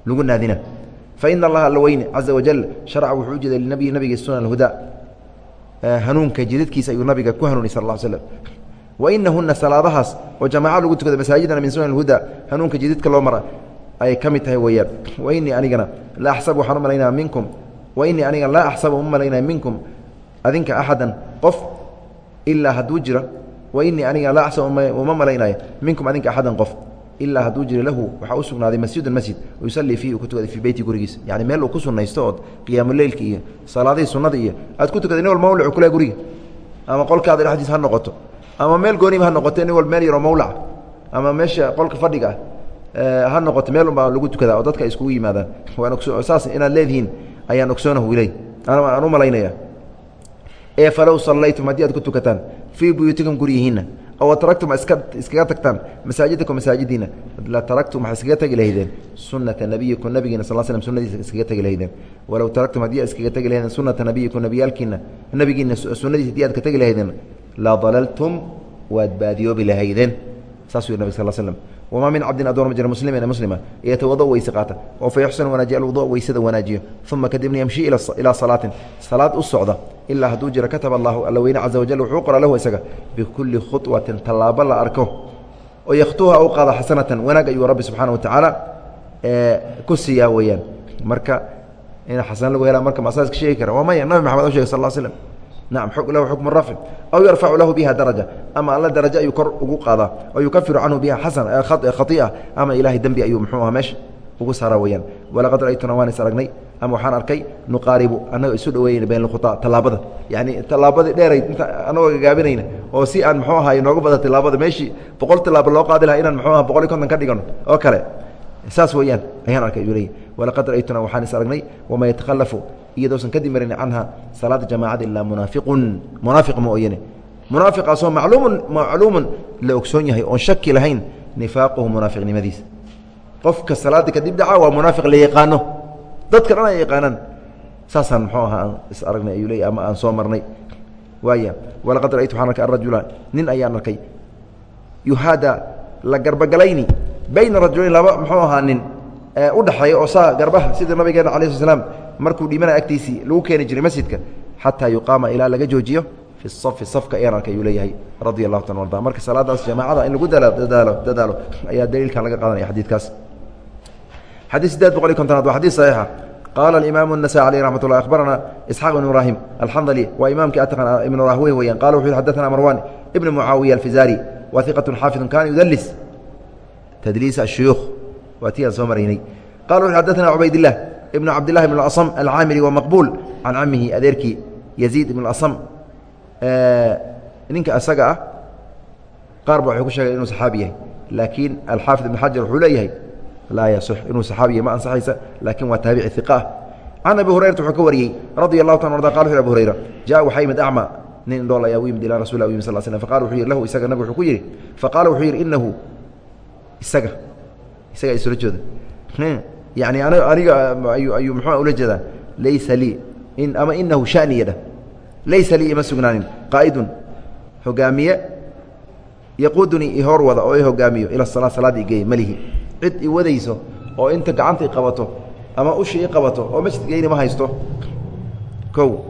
lagu naadina. Faina allaha alla weyne caza wajal sharca wuxuu u jeeday linabiyi nabiga sunan huda hanuunka jidadkiisa ayuu nabiga ku hanuuniy sal slm wainahuna salaadahaas oo jamaaca lagu tukada masaajidana min sunan huda hanuunka jidadka loo mara ayay ka mid tahay weeyaan. Wainii anigana la axsabu waxaan u malaynaya minkum wainii aniga laa axsabu uma malaynaya minkum adinka axadan qof ilaa hadduu jira wainii aniga laa axsabu uma malaynaya minkum adinka axadan qof ilaa hadduu jira lahu waxaa u sugnaaday masjidun masjid yusalii fiihi uu ku tukaday fii beyti gurigiisa. Yani meel uu ku sunaysto ood qiyaamuleylka iyo salaadihii sunnada iyo aad ku tukaday nin wal mawlacu kule guriga. Ama qolkaada dhexdiis ha noqoto. Ama meel gooniba ha noqote nin wal meel yaroo mawlaca ama meesha qolka fadhiga ah ha noqoto meel unbaa lagu tukadaa oo dadka ay iskugu yimaadaan. Saas inaad leedihiin ayaan ogsoonahu iley aan u malaynaya. Ee falow sallaytum haddii aad ku tukataan fii buyuutikum guryihiinna oo taraktum iska iskaga tagtaan masaajidakum masaajidiina la taraktum waxay iskaga tegi lahaydeen sunata nabiyikum nabigiina sal slm sunadiisa iskaga tegi lahaydeen. Walow taraktum haddii aad iskaga tegi lahaydeen sunata nabiyikum nabiyaalkiina nabigiina sunadiisa haddii aad ka tegi lahaydeen la dalaltum waad baadiyoobi lahaydeen. Saasuu yih nabig sal slm wamaa min cabdin adoon ma jira muslimin muslima yatawado weyse qaata oo fa yuxsinu wanaajiya alwudu weysada wanaajiyo uma kadibna yamshi ilaa salaatin salaad u socda ilaa hadduu jiro kataba allahu alla caza wajal wuxuu qora lahu isaga bikulli khuطwatin tallaabo la arko oo yakhtuha u qaada xasanatan wanaag ayuu rabbi subxaana wa tacaala ku siiyaa weeyaan marka in xasan lagu hela marka masaaska sheegi kara waa maya nabi maxamed u shegay sal slm naam lahu xukmu rafci aw yarfacu lahu biha daraja. Ama alla darajo ayuu kor ugu qaadaa. Oo yukafiru canhu biha xasan khai'a ama ilaahay dembi ayuu muxuu aha meesha ugu saara weyaan walaqad ra'aytuna waan is aragnay. Ama waxaan arkay nuqaaribu annaga isu dhaweeyeyna bayn lkhutaa tallaabada. Yani tallaabadii dheerayd inta annagoo gagaabinayna oo si aan muxuu ahay nooga bada tilaabada meeshii boqol tilaabo loo qaadi laha inaan muxuu aha boqol iyo konton ka dhigano oo kale. Saas weeyaan ayaan arkay ayuu leeyahy walaqad ra'aytuna waxaan is aragnay wamaa yatakhalafu iyadoosan kadib marin canha salaada jamaacada ilaa munaafiqun. Munaafiq mooyane munaafiqaasoo macluumun macluumun la ogsoon yahay oon shaki lahayn nifaaquhu munaafiqnimadiisa. Qofka salaada kadib dhaca waa munaafiq la yaqaano. Dadka dhan ay yaqaanaan saasaan muxuu ahaa aan is aragnay ayuu leeyahy ama aan soo marnay. Waaya walaqad ra'aytu waxaan arkay arajula nin ayaan arkay. Yuhaada la garbagalayni bayna rajulayn laba muxuu ahaa nin u dhexeeya oo saa garbaha sida nabigeena cala sl slam markuu dhimanaya agtiisii lagu keeni jiray masjidka xataa yuqaama ilaa laga joojiyo fi safi safka ayaan arkay ayuu leeyahay radia allahu ta arda marka salaadaas jamaacada in lagu dadaalo dadaalo ayaa daliilkan laga qaadanaya xadiidkaas xadيث sideed boqol iyo kontonaad waa xadيث صaحيixa qaala الimaam النasائي عalيه رaحmat الlah akhbarana isxaaq بn ibrahim alxandli waa imaamkii atqan ibn rahwey weyaan qala wuxu xadثna marwan ibn mucaawiya alfizari wa ثiqaة xaafiظ kana yudlis tdliis الshuyuuخ waa ti aan soo maraynay qala wuxu xadثna cubaydالlah ibn cabdilahi ibn asam alcaamiri eh, waa maqbuul can camihi adeerkii yaziid ibn asam ninka isaga ah qaar ba waxay ku sheegeen inuu saxaabi yahay. Laakiin alxaafid ibn xajar wuxuu leeyahay laa yaصix inuu saxaabi yahy ma ansaxaysa. Laakiin waa taabici iqa ah can abi hurayrata wuxuu ka wariyey radi allahu ta arda qal wuxu abi hurayra jaa waxaa yimid acma nin dhool ayaa u yimid ilaa rasul yimid sal slam faqala wuxuu yihi lahu isaga nabig wuxuu ku yidhi. Faqaala wuxuu yidhi inahu isaga isaga ay sula jooda yani aniga ayuu muxua ula jeedaa laysa lii ama inahu shaniya dheh laysa lii ima sugnaanin qaa'idun hogaamiye yaquudunii i hor wada oo i hogaamiyo ila salaa salaada igeeya malihi cid i wadayso oo inta gacanta i qabato ama ushi i qabato oo masjidgeyni ma haysto o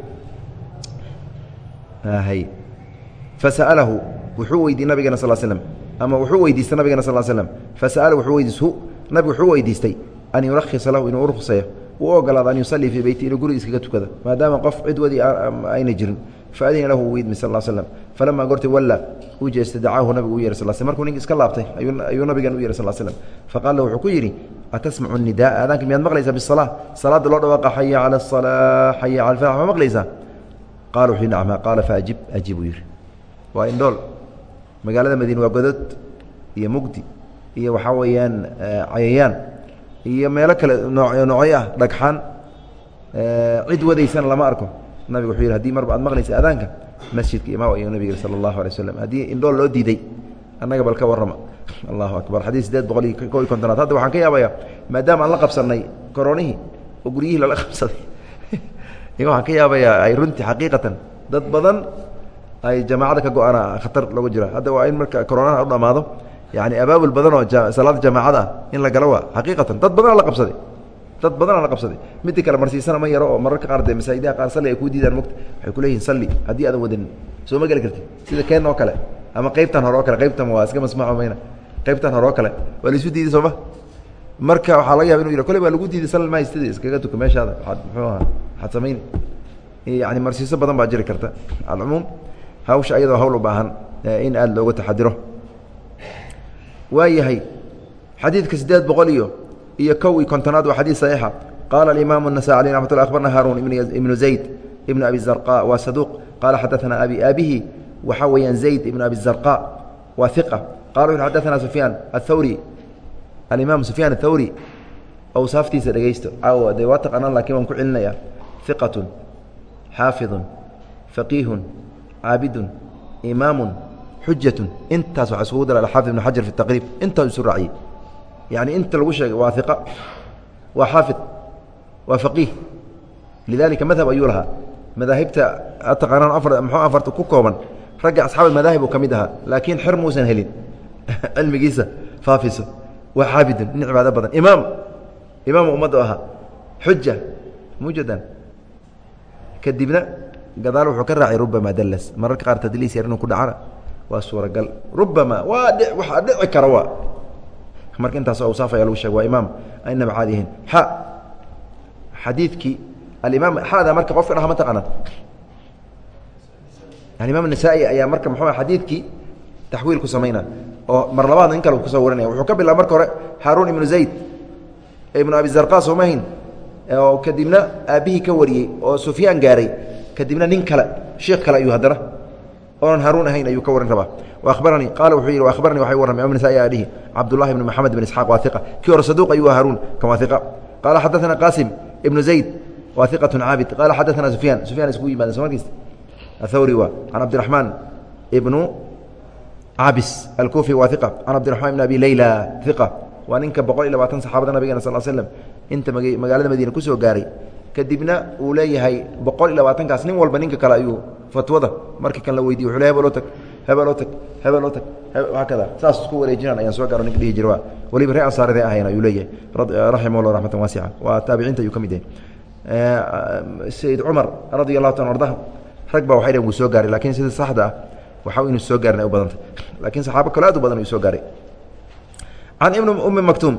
fasa'alahu wuxuu weydiiyey nabigeena sal slm ama wuxuu weydiistay nabigeena sal slm fasa'alahu wuxuu weydiis hu nabigu wuxuu weydiistay an yurakhisa lahu inuu urukseeyo uu ogolaado an yusallii fii beyti inuu guriga iskaga tukado maadaama qof cid wadi ayna jirin. Faadina lahu uu idmi sal slm falamaa goorti walla uu jeestay dacaahu nabigu u yeray sal sl markuu ninka iska laabtay ayuu nabigan u yeray sal slm faqaala wuxuu ku yidhi atasmacu nidaa aadaanka miyaad maqlaysaa bisalaa salaada loo dhawaaqa xaya cala asalaa xaya cala alfalax ma maqlaysaa? Qala wuxuu nacma qaala faajib ajib uu yidhi. Waa indhool magaalada madiine waa godod iyo mugdi iyo waxaa weeyaan cayayaan iyo meelo kale noo noocyo ah dhagxaan cid wadaysana lama arko. Nabigu wuxuu yidhi haddii marba aad maqlaysa aadaanka masjidka imaam ayuu nabig yihi sala allahu alay waslem haddii indhool loo diiday annaga bal ka warrama. Allahu akbar. Xadiis sideed boqol iyo ko iyo kontonaad. Hadda waxaan ka yaabaya maadaama aan la qabsannay koronihii oo guryihii lala qabsaday waxaan ka yaabayaa ay runtii xaqiiqatan. Dad badan ay jamaacada ka go-ana khatar lagu jira. Hadda waa in marka koronaha u dhamaado yani abaabul badan oo salaada jamaacada ah in la galo waa xaqiiqatan dad badanaa la qabsaday. Dad badanaa la qabsaday. Midii kale marsiisana ma yaro oo mararka qaar dee masaajidaha qaar salli ay kuu diidaan mogta waxay kuleeyihin salli haddii aadan wadanin soo ma geli kartid. Sida keen oo kale. Ama qaybtan hore oo kale qaybtan waa iska masmaco mayna. Qaybtan hore oo kale. Waa laisu diiday sooma marka waxaa laga yaba inu yih kolley baa lagu diiday sal mahaysid iskaga tuka meeshaada. Waaad muxuu ahaa waxaad samayn yani marsiiso badan baa jiri karta. Alcumuum hawsha ayadoo hawl u baahan in aada looga taxadiro waa yahay xadiidka siddeed boqol iyo iyo kow iyo kontonaad waa xadiid saxiixa qaala alimaamu النasai alيh raxmat lla abarna haarun ibnu zayd ibnu abi zarqa waa saduuq qaala xadaثana abi aabihi waxaa weeyaan zayd ibnu abi zarqa waa iqa qala wuxu xadaثana sufyaan aلthawri alimaam sufyaan aلthawri awsaaftiisa dhegeysto caawa dee waa taqaanaan lakin waan ku celinaya iqaة xaafiظu faqiihu caabidu imaamu xujatu intaas waa iskugu dara xaafid ibn xajar fi taqriib. Intaas isu raaciyey. Yani inta lagu sheegay waa iqa waa xaafid waa faqiih. Lidalika madhab ayuu lahaa. Madaahibta taqaanaan afar muxuu afarta ku kooban. Ragga asxaab madaahib uu ka mid ahaa. Laakiin xer muusan helin. Cilmigiisa faafiso. Waa xaabidun nin cibaado badan. Imaam imaam ummaddu ahaa. Xuja mujadan kadibna gadaal wuxuu ka raacay rubama dallas. Mararka qaar tadliis yar inuu ku dhacana waa suuragal. Rubama waa waxaa dhici kara waa. Marka intaasoo awsaaf ayaa lagu shega waa imaam. Ayna macaad yihiin. Xa xadiidkii alimaam xada marka qofka dhaha ma taqaanaan alimaam anasaa'i ayaa marka muxua xadiidkii taxwiil ku samaynaa. Oo mar labaad nin kale ku soo warinaya. Wuxuu ka bilaaba marka hore haaruun ibnu zayd ibnu abi zarqa sooma ahayn oo kadibna aabbihii ka wariyey oo sufyaan gaaray. Kadibna nin kale sheikh kale ayuu haddana oonan haaruun ahayn ayuu ka warin rabaa. Abaranii qaala wuxuu yidhi abaranii waxay warramay nasaai adhihi cabdullahi ibni maxamed bin isxaaq waa iqa kii hore saduuq ayuu haaruun kan waa iqa qaala xadaثana qaasim ibnu zayd waa iqatu caabid. Qaala xadaثana sufyaan sufyan iskugu yimaadeen soo markiis. Athawri waa can cabdiraxmaan ibnu cabis alkufi waa iqa can cabdiraxmaan ibn abi leyla iqa waa ninka boqol iyo labaatan saxaabada nabigena sal slm inta magaalada madiina ku soo gaaray kadibna uu leeyahay boqol iyo labaatankaas. Nin walba ninka kale ayuu fatwada markii kan la weydiye wuxuu le hebeloo tag hebeloo tag hebeloo tag hakada saas isku wareejinaan ayaan soo gaaro ninka dhihi jira waliba ree ansaaride ahayn ayuu leeyahay. Raximah llah raxmatan waasica. Waa taabiciinta ayuu ka mid yahay. Sayid cumar radia allahu ta ardaha rag ba waxay dhn wuu soo gaaray laakiin sida saxda ah waxa inu soo gaarin ay u badantay. Lakin saxaabo kale aad u badan ayuu soo gaaray. Can ibn umi maktuum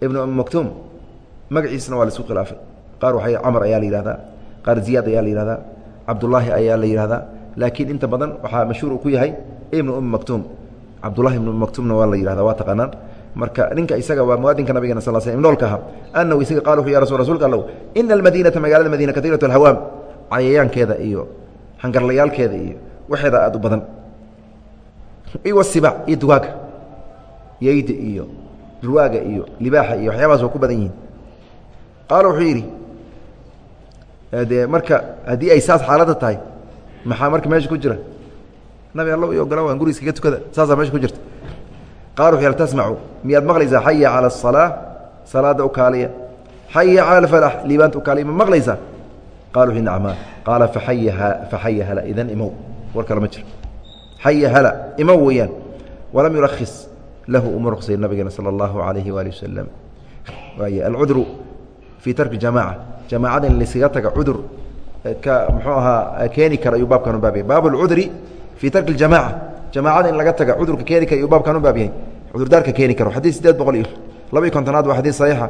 ibn umi maktuum magaciisana waa la isku khilaafay qaar waxay camar ayaa la yihahdaa qaar ziyaad ayaa la yihahdaa cabdullaahi ayaa la yihahdaa laakiin inta badan waxaa mashhuur uu ku yahay ibn umi maktuum. Cabdullahi ibn umi maktuumna waa la yihahda waa taqaanaan. Marka ninka isaga waa muadinka nabigena sal sl noolka aha anahu isaga qala wuxu ya rasul rsulka allow. Ina almadiinata magaalada madiina kaiirat alhawaam. Cayayaankeeda iyo hangarlayaalkeeda iyo waxeeda aad u badan. Iwasibac iyo dugaaga yeyda iyo durwaaga iyo libaaxa iyo waxyaabahaas waa ku badan yihiin. Qaala wuxuu yidhi dee marka haddii ay saas xaaladda tahay maxaa marka meesha ku jira? Nabi allow iyo ogola waan guri iskaga tukada saasaa meesha ku jirta. Qala wuxu tasmacu miyaad maqlaysaa? Xaya cala asalaa salaada ukaaliya. Xaya cala alfalax liibaanta ukaaliya ma maqlaysaa? Qala wuxu nacma. Qaala faxaya faxaya hala idan imow. War kale ma jiro. Xaya hala imow weeyaan. Walam yurakhis lahu uma ruqsay nabigeena sala allahu alayhi waali wasalam waay alcudru fii tarki jamaca jamaacada in layskaga taga cudur ka muxuu ahaa keeni kara ayuu baabkan u baabyahay baab alcudri fii tarki ljamaca jamaacada in laga taga cudurka keeni kara ayuu baabkan u baab yahay cudurdaarka keeni karo xadiid sideed boqol iyo laba iyo kontonaad waa xadiid saxiixa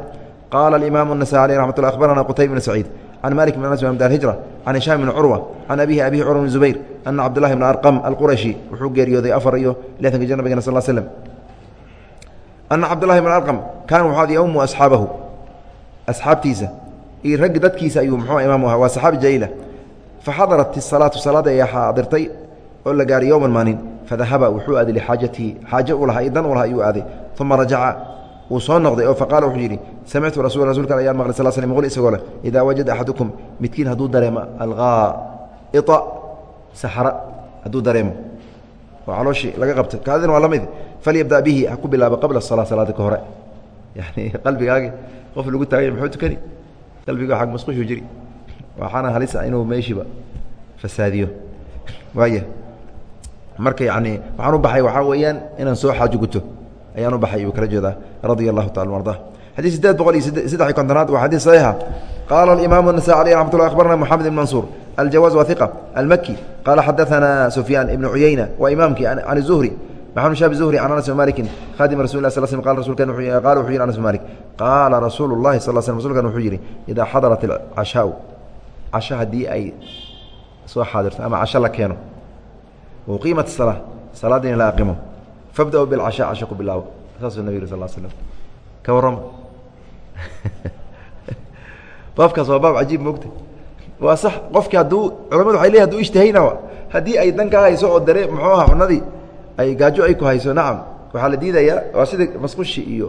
qaala alimaamu النasai alيh raxmat lla akhbarana qutayb bn saciid can malik bn anas bn dar hijra can hishaam bn curwa can abihi abihi curwa bn zubayr ana cabdullahi bn arqam alqurashi wuxuu geeriyooday afar iyo lixdanka jir nabigena sal slm ana cabdullahi bn arqam kaana waxaad yowmu asxaabahu asxaabtiisa iyo raggi dadkiisa ayuu muxuu imaam ahaa waa saxaabi jaliila faxadarat isalaatu salaada ayaa xaadirtay oo la gaaray yowman maalin fadahaba wuxuu aaday lixaajatihi xaaje u lahaa iyo dan u lahaa ayuu aaday. Uma rajaca wuu soo noqday oo faqaala wuxuu yidhi samictu rasul rasulka ayaan maqlay sal slm qul isagoo leh idaa wajada axadukum midkiin hadduu dareemo alghaa'ita saxra hadduu dareemo. Oo calooshii laga qabtay. Kaadina waa la mid. Falyabda bihi ha ku bilaabo qabla salaa salaada ka hore. Yani qalbigaagi qof lagu taagay muxuu tukani qalbiga ag masqushu jiri waxaana halisa inuu meeshiiba fasaadiyo waaya marka yani waxaan u baxay waxaa weeyaan inaan soo xaajo guto ayaan u baxay uu kala jeedaa radia allahu taala arda xadii sideed boqol iyo saddex iyo kontonaad waa xadii saxiixa qaala alimaamu النasai alيh raxmat lla akhbarana moxamed ibn mansuur aljawaaz wa iqa almaki qaala xadaثana sufyaan ibnu cuyeyna waa imaamkii can الzuhri maxamed ay soo ay dankaa dare muxuu aha cunadii ay gaajo ay ku hayso nacam. Waxaa la diidayaa waa sida masqushi iyo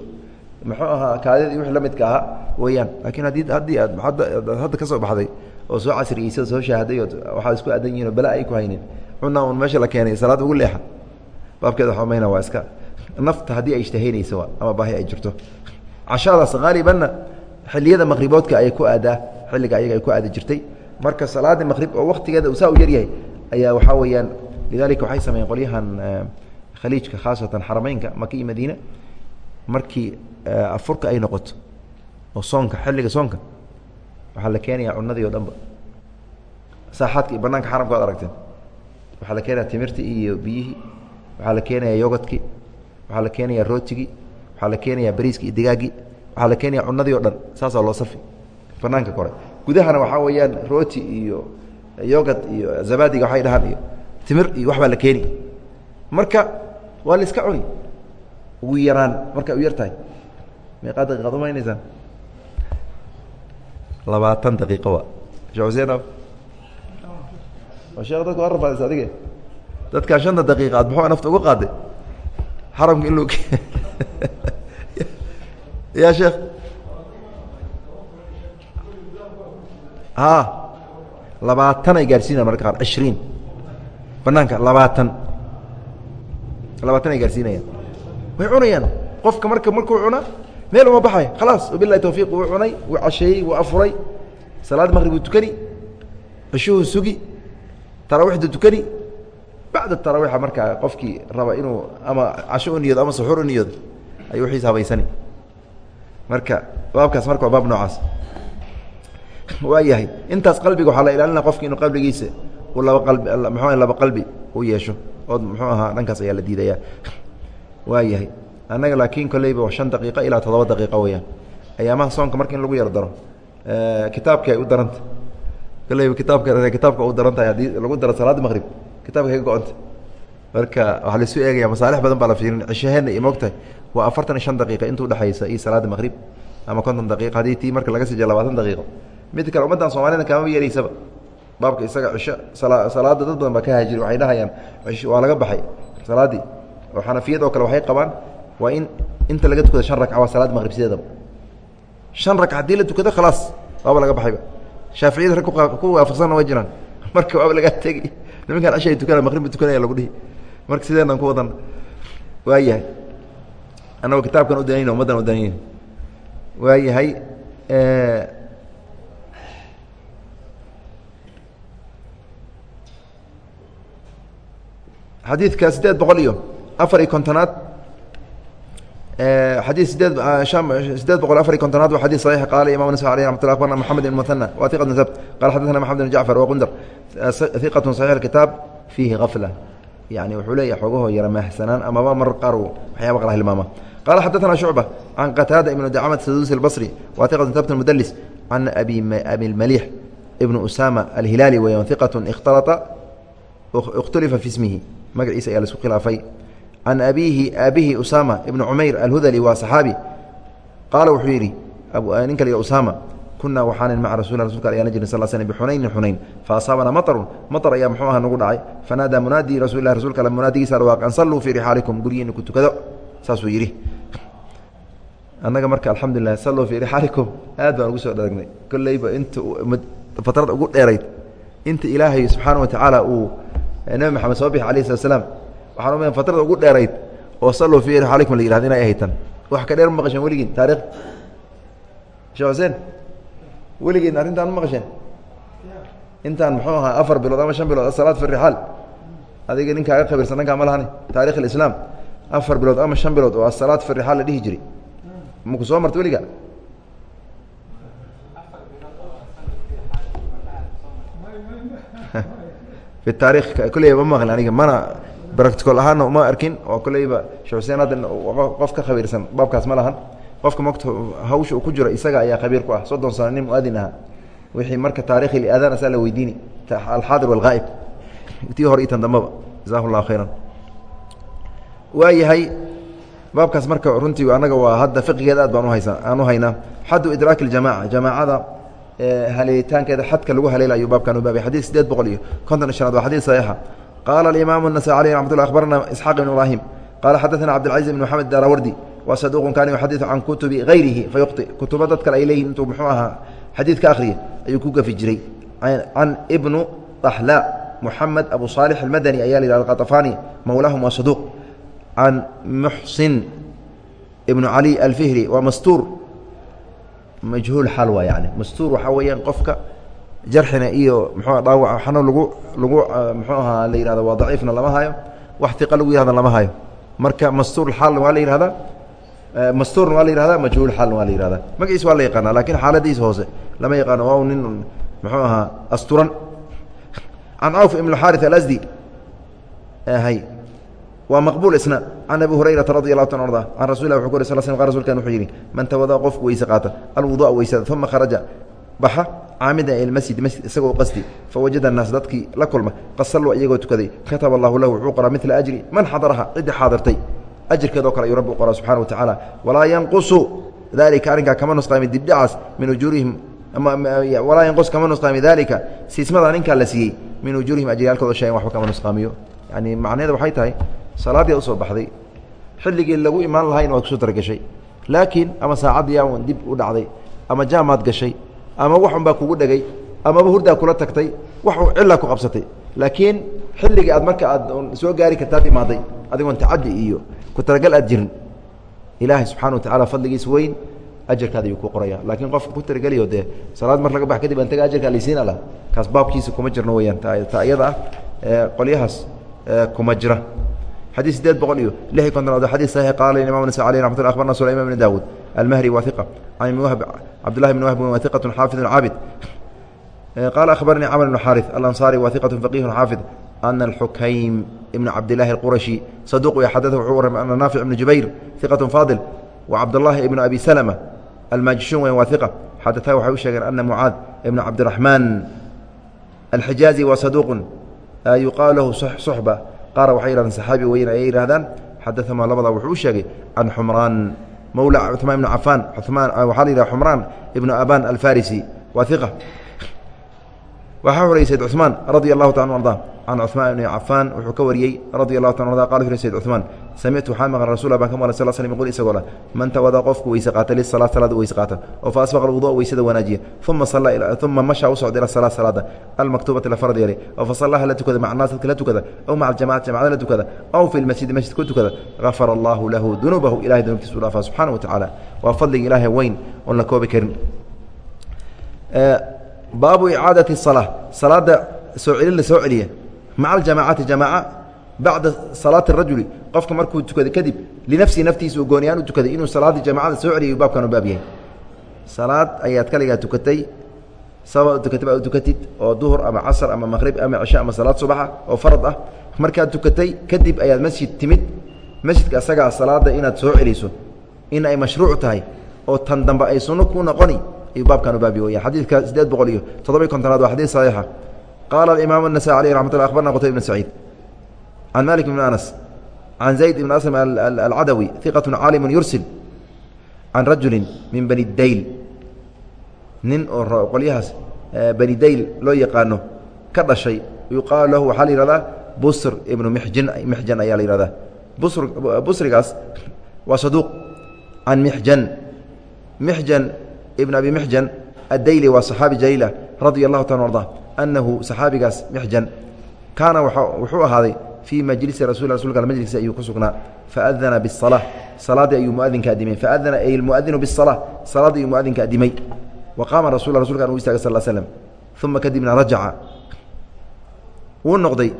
muxuu ahaa kaadida iyo wixii la midka ahaa weeyaan. Laakiin haddii haddii aad hadda ka soo baxday oo soo casriyeysay soo shaahaday oo waxaad isku adan yihiin oo bala ay ku haynin cunaa un meesha la keenay salaad ugu leexa. Baabkeeda xumayna waa iska nafta haddii ay ishtahaynayso ama baahi ay jirto. Cashadaas haalibanna xiliyada maqriboodka ayay ku aadaa xilliga ayaga ay ku aadi jirtay. Marka salaadii maqrib oo waktigeeda uu saa u yaryahay ayaa waxaa weeyaan lidalika waxay sameeyeen qolyahan khaliijka khaasatan xarameynka maka iyo madiina markii afurka ay noqoto oo soonka xilliga soonka waxaa la keenayaa cunadii o dhanba saaxaadka banaanka xaramka ad aragteen waxaa la keenaya timirtii iyo biyihii waxaa la keenayaa yogadkii waxaa la keenayaa rootigii waxaa la keenayaa bariiskii iyo digaaggii waxaa la keenaya cunadii o dhan saasaa loo safi banaanka kore gudahana waxaa weeyaan rooti iyo yogad iyo zabadiga waxay dhahaan iyo timir iyo wax baa la keeni. Marka waa la iska cuni. Ugu yaraan markay u yar tahay meeqaa daqiiqad umaynaysaan labaatan daqiiqo wa shee xuseen sheekh dadku waa rafaadaysa adige. Dadkaa shanta daqiiqa ad muxuu nafta uga qaaday? Xaramka in loo ya sheekh. A labaatan ay gaarsiinaya marka qaar cishriin banaanka labaatan. Labaatan ay gaarsiinayaan. Way cunayaan. Qofka marka markuu cuna meel uma baxay. Khalaas wabilahi tawfiiq wuu cunay wuu casheeyey wuu afuray. Salaad maqrib wuu tukani. Cishuhu sugi. Taraawiixdu tukani. Bacda taraawixa markaa qofkii raba inuu ama casho u niyoodo ama suxuur u niyoodo ayuu wixiisa habaysani. Marka baabkaas marka waa baab noocaas. Waa yahay. Intaas qalbiga waxaa la ilaalinaya qofki inuu qalbigiisa laba qalbi muxuu laba qalbi u yeesho ood muxuu ahaa dhankaas ayaa la diidaya waa yahay. Annaga laakiin kolleyba waa shan daqiiqo ilaa toddoba daqiiqo weeyaan. Ayaamaha soonka marka in lagu yaro daro. Kitaabki ay u daranta. Kolleyba kitaabka kitaabka u daran tahay haddii lagu daro salaada maqrib. Kitaabka kaga go-anta. Marka waxaa laisu eegaya masaalix badan baa la fiirin cishaheenna iyo moogtahay. Waa afartan iyo shan daqiiqa inta udhexaysa iyo salaada maqrib. Ama konton daqiiqa haddii tii marka laga sijiyo labaatan daqiiqo. Mid kale ummaddan soomaalida kaama yeelaysaba baabka isaga cisho salaada dad badan baa ka haajiri waxay dhahayaan waa laga baxay salaaddii oo xanafiyad oo kale waxay qabaan waa in inta laga tukado shan ragca waa salaad maqrib sideedaba. Shan ragca haddii la tukado khalaas waaba laga baxayba. Shaaficiyada rag ku waafaqsanna waa jiraan. Marka waaba lagaa tegi. Nimankaan cashay tukana maqribba tukanaya lagu dhihi. Marka sideenaan ku wadan waa yahay. Kitaabkan udanayna ummaddan udanayna waa yahay xadiidka sideed boqol iyo afar iyo kontonaad xadيث sideed sideed boqol afar iy kontonaad wa xadيث صحيح qala imam نس عليه رحمة اه أخبرna محمد بن مثنى wa ثiqة ثبت qala xadثna محمد بن جعفر وqندر ثiqة صحيح الكتاab فيhi غفلة يعني wuxuu leeyahy xoogaho yara mahsanaan amaba mar qaar waxyaaba qala hilmaama qala xadثna شhuعبة عن qتاadة بن dacmة سدوس البصري wa ثiqة ثبت المدلس عن أبي المليح بن أسامة الهiلاaلي weya ثiqة اkhtalطa اkhتuلifa في اسmihi magaciisa ayaa la isku khilaafay. Can abiihi aabihi usama ibn cumayr alhudali waa saxaabi. Qaala wuxuu yidhi nin kaliga usama kunaa waxaanin maca rasul rasulka ayaan jirin sal slm bixunaynin xunayn fa asaabanaa maطarun maطar ayaa muxuu aha nagu dhacay. Fanaadaa munaadii rasul rasulka al munaadigiisa dhawaaq an salluu fii rixaalikum guryihiina ku tukado. Saasuu yidhi. Annaga marka alxamdulilah salluu fii rixaalikum aad baan ugu soo dharagnay kolleyba inta fatrada ugu dheerayd. Inta ilaahay subxaana wa tacaala uu nebi maxamed soo bixi alayh slat slaam waxaan u fatrada ugu dheerayd oo salluu fii rixaalikum la yihahdo inay ahaytan wax ka dheer ma maqasheen weligiin taarikh sheekh xuseen weligiin arrintaan ma maqasheen intaan muxuu ahaa afar bilood ama shan bilood asalaad fi rixaal adiga nin kaaga khabiirsan dhankaa ma lahani taarikh alislaam afar bilood ama shan bilood oo asalaad fi rixaal la dhihi jiray. Maku soo marta weliga khabiirsan baabkaas marka runtii annaga waa hadda fiqigeeda aad baan uhaysa aan u haynaa xaddu idraaki اljamaca jamaacada haleelitaankeeda xadka lagu haleela ayuu baabkan u baabay xadid sideed boqol iyo konton shanaad waa xadid saxiixa qaala alimaamu النasai alيh raxmat lla akhbarana isxaaq ibn ibraahim qaala xadaثana cabdilcaziz ibn moxamed daarawardi wa saduuqun kaana yuxadiثu can kutubi hayrihi fayuqطi kutubo dad kale ay leeyihin intuu muxuu ahaa xadiid ka akhriya ayuu ku gafi jiray can ibnu طaxla moxamed abu صaalix almadani ayaa la yihahda qaطafani mowlaahum waa saduuq can muxsin ibnu cali alfihri waa mastuur majhuul xaal waa yani mastuur waxaa weeyaan qofka jarxina iyo muxuu dhaawac waxna lagu lagu muxuu ahaa la yihahdo waa daciifna lama hayo wax iqa lagu yihahda lama hayo. Marka mastuur xaalna waa la yihahdaa mastuurna waa la yihahdaa majhuul xaalna waa la yihahdaa magaciis waa la yaqaana laakiin xaaladiisa hoose lama yaqaano. Waa nin muxuu ahaa asturan. Can cawf ibn xaari alasdi hay waa maqbuul isna. Can abi hurayrata radi allahu ta arda can rasul lah uri sl sl rsulkan wuxuu yidhi man tawada qofku weyse qaata alwudu'a weysada uma kharaja baxa caamidan ila masjid isagoo qasdi fawajada annaas dadkii la kulma qad salluu iyagoo tukaday kataba allahu lahu wuxuu qoraa midla ajri man xadaraha ciddii xaadirtay. Ajirkeedoo kale ayuu rabbi u qoraa subxana wa tacaala walaa yanqusu dalika arrinkaa kama nusqaami dibdhacaas min ujuurihim walaa yanqus kama nusqaami dalika siismada ninkaa la siiyey min ujuurihim ajriyaalkooda shayan waxba kama nusqaamiyo. Yani macnaheeda waxay tahay salaadii u soo baxday. Xilligii lagu imaan lahayn waad ku soo targashay laakiin ama saacaddii aan dib u dhacday ama jaamaad gashay ama waxun baa kugu dhegay amaba hurdaa kula tagtay wax cillaa ku qabsatay. Laakiin xilligii aad marka aad soo gaari kartaad imaaday adigoon tacadi iyo ku talagal aad jirin. Ilaahay subxana wa tacaala fadligiis weyn ajarkaada ayuu ku qoraya laakiin qofka ku talageliyo dee salaad mar laga bax kadib an taga ajarka alisiina lah kaas baabkiisa kuma jirno weyaan. Ta iyada ah qolyahaas kuma jira xadيث sideed boqol iyo lix iyo kontonaad xadيث صحيح qala imam نس عليه رحمة ل أخبرna سليمان بن داود المهري wa ثقة عن بن وهب عبد الله بن وهب wa ثقة xاaفظ cاabد qال أخبرني cمر بن xاrث الأنصاري wa ثقة فقيه xاaفظ أن الحكيم بن عبداللahi الqرشي صدوq xadث وxuu warramay أن نافع بن جuبير ثقة فاضل وعبداللahi بن أبي سلمة الماجشون weyn wa ثقة xadثa waxay u sheegeen أن معاad بن عبدالرحمن الحجاaزي wa صدوq يuqاal lahu صحبة qaar waxay yihahdeen saxaabi weyn ayay yidhahdaan xadaثamaa labada wuxuu u sheegay can xumraan mowla cuثmaan ibnu cafaan. Umaan waxaa la yidhaha xumraan ibnu aban alfarisi. Waa iqa waxaa horeyey sayd cuثmaan radi allahu ta arda can cuثmaan ibni cafaan wuxuu ka wariyey radi allahu ta arda qala wuxu sayd cuثmaan samictu waxaa maqan rasuula baan ka maqlay sal slm yqul isagoo leh man tawada qofku weyse qaata lisalaad salaada weyse qaata oo fa asbaqa alwudu'a weysada wanaajiya uma uma mashaa u socda ila salaa salaada almaktuubati la farad yeelay oo fa sallaha la tukada maca naas dadka la tukada aw maca aljamacati jamacada la tukada aw fi lmasjidi masjid ku tukada gafara allahu lahu dunuubahu ilahay dunuubtiisu dhaafaa subxaana wa tacaala waa fadliga ilaahay weyn oon la koobi karin baabu icaadati salaa salaada soo celin la soo celiya. Maca aljamaacati jamaaca bacda salaati rajuli. Qofka markuu tukaday kadib linafsihi naftiisa gooniyaan u tukaday inuu salaadii jamacada soo celiyay baabkan u baab yahay. Salaad ayaad kaligaa tukatay sabab tukatay baa tukatid oo duhur ama casr ama maqrib ama cisho ama salaad subaxa oo farad ah. Markaad tukatay kadib ayaad masjid timid. Masjidka asagaa salaada inaad soo celiso. In ay mashruuc tahay oo tan dambe ay sunno ku noqoni ayuu baabkan u baabi weyaan xadiidka siddeed boqol iyo toddobiy kontonaad waa xadiid saxiixa qaala alimaam الnasaي aleyh raxmat lla akhbarna qutayb bn saciid can malik bn anas can zayd ibn aslam alcadawi iqaة caalimu yursil can rajuli min bani dayl nin oo qolyahaas bani dayl loo yaqaano ka dhashay yuqaalu lahu waxaa la yihahdaa busr ibnu mixjin mixjan ayaa la yihahdaa busr busrigaas waa saduuq can mixjan mixjan ibn abi mixjan addayli waa saxaabi jaliilah radia allahu taala arda annahu saxaabigaas mixjan kaana wuxuu ahaaday fii majlisi rasul rasulka majliskiisa ayuu ku sugnaa. Faadana bisalaa salaaddii ayuu muadinka adimay faadana ay almuadinu bisalaa salaaddii ayuu muadinka adimay wa qaama rasul rasulkan uu istagay sal slm uma kadibna rajaca wuu noqday.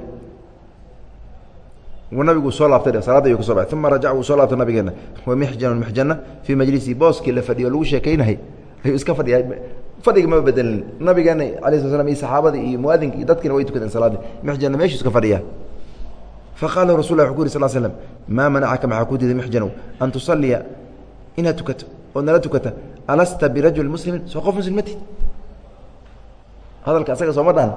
Nabigu soo laabtay salaadda ayuu ka so baxay. Uma rajaca wuu soo laabtay nabigeenna wa mixjanun mixjanna fii majlisi booskii la fadhiyo lagu sheekaynahay ayuu iska fadhiya fadhiga maba bedelin nabigeena ala sl slam iyo saxaabadii iyo muadinka iyo dadkiina way tukadeen salaadii. Mixjanna meeshuu iska fadhiya faqala rasul lah wuxu uri sal slm maa manacaka maxaa ku diiday mixjanow an tusaliya inaad tukato ood nala tukata. Alasta birajuli muslimin? Soo qof muslim hadalka asaga sooma dhahan.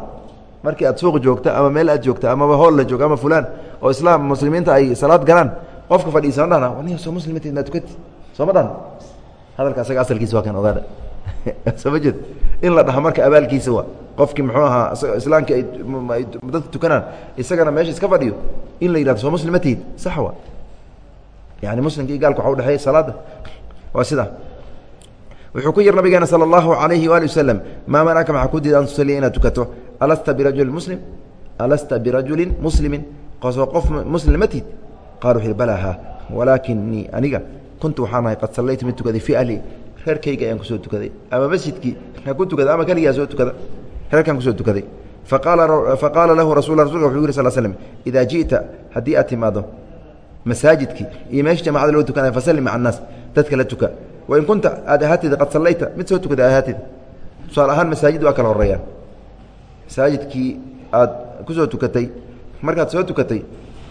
Markii aad suuq joogta ama meel aad joogta amaba hool la joog ama fulaan oo islaam muslimiinta ay salaad galaan qofka fadhiisa ma dhahna nin soo muslim matid maa tukati sooma dhahan hadalka asaga asalkiisa waa kan ogaada soo ma jeed in la dhaha marka abaalkiisa waa qofkii muxuu ahaa islaamkii ay dadka tukanaan isagana meesha iska fadhiyo in la yidhahdo soo muslim matihid sax wa yani muslimka iyo gaalka waxa udhexeeya salaada waa sidaa wuxuu ku yiri nabigeena salى اllahu عalayhi waali waslm maa manaka maxaa ku diida an tusaliya inaad tukato alasta birajuli muslim alasta birajuli muslimi qosoo qof muslim matid qala wuxu bala ha walaakinii aniga kuntu waxaan ahay qad sallaytu mid tukaday fii ahli reerkayga ayaan ku soo tukaday. Ama masjidkii ha ku tukada ama keligaa soo tukada reerkaan ku soo tukaday. Faqaala lahu rasul rasulka wuxuu yiri sal slm idaa ji'ta haddii aad timaado masaajidkii iyo meesha jamacada loo tukanaya fasalli maca annaas dadka la tuka. Wain kunta aad ahaatid qad sallayta mid soo tukada ahaatid. Tusaale ahaan masaajid waa kala horeeyaan masaajidkii aad ku soo tukatay markaad soo tukatay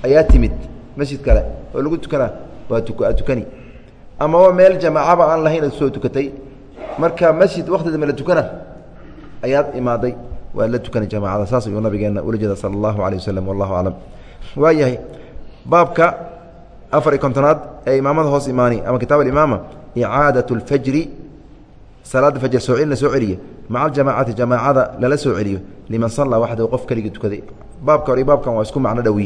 ayaa timid masjid kale oo lagu tukanaa waa aad tukani amaba meel jamaacaba aan lahayn aad soo tukatay. Marka masjid wakti dambe la tukana? Ayaad imaaday. Waad la tukani jamaacada. Saas ayuu nabigeena ula jeeda sala allahu alayh wasalam wallahu aclam waa baabka afar iyo kontonaad ee imaamada hoos imaani ama kitaab alimaama icaadaة اlfajri salaada fajr soo celin la soo celiyo maca aljamaacati jamaacada lala soo celiyo liman sallaa waxdahu qof keligii tukaday baabka hore baabkan waa isku macno dhow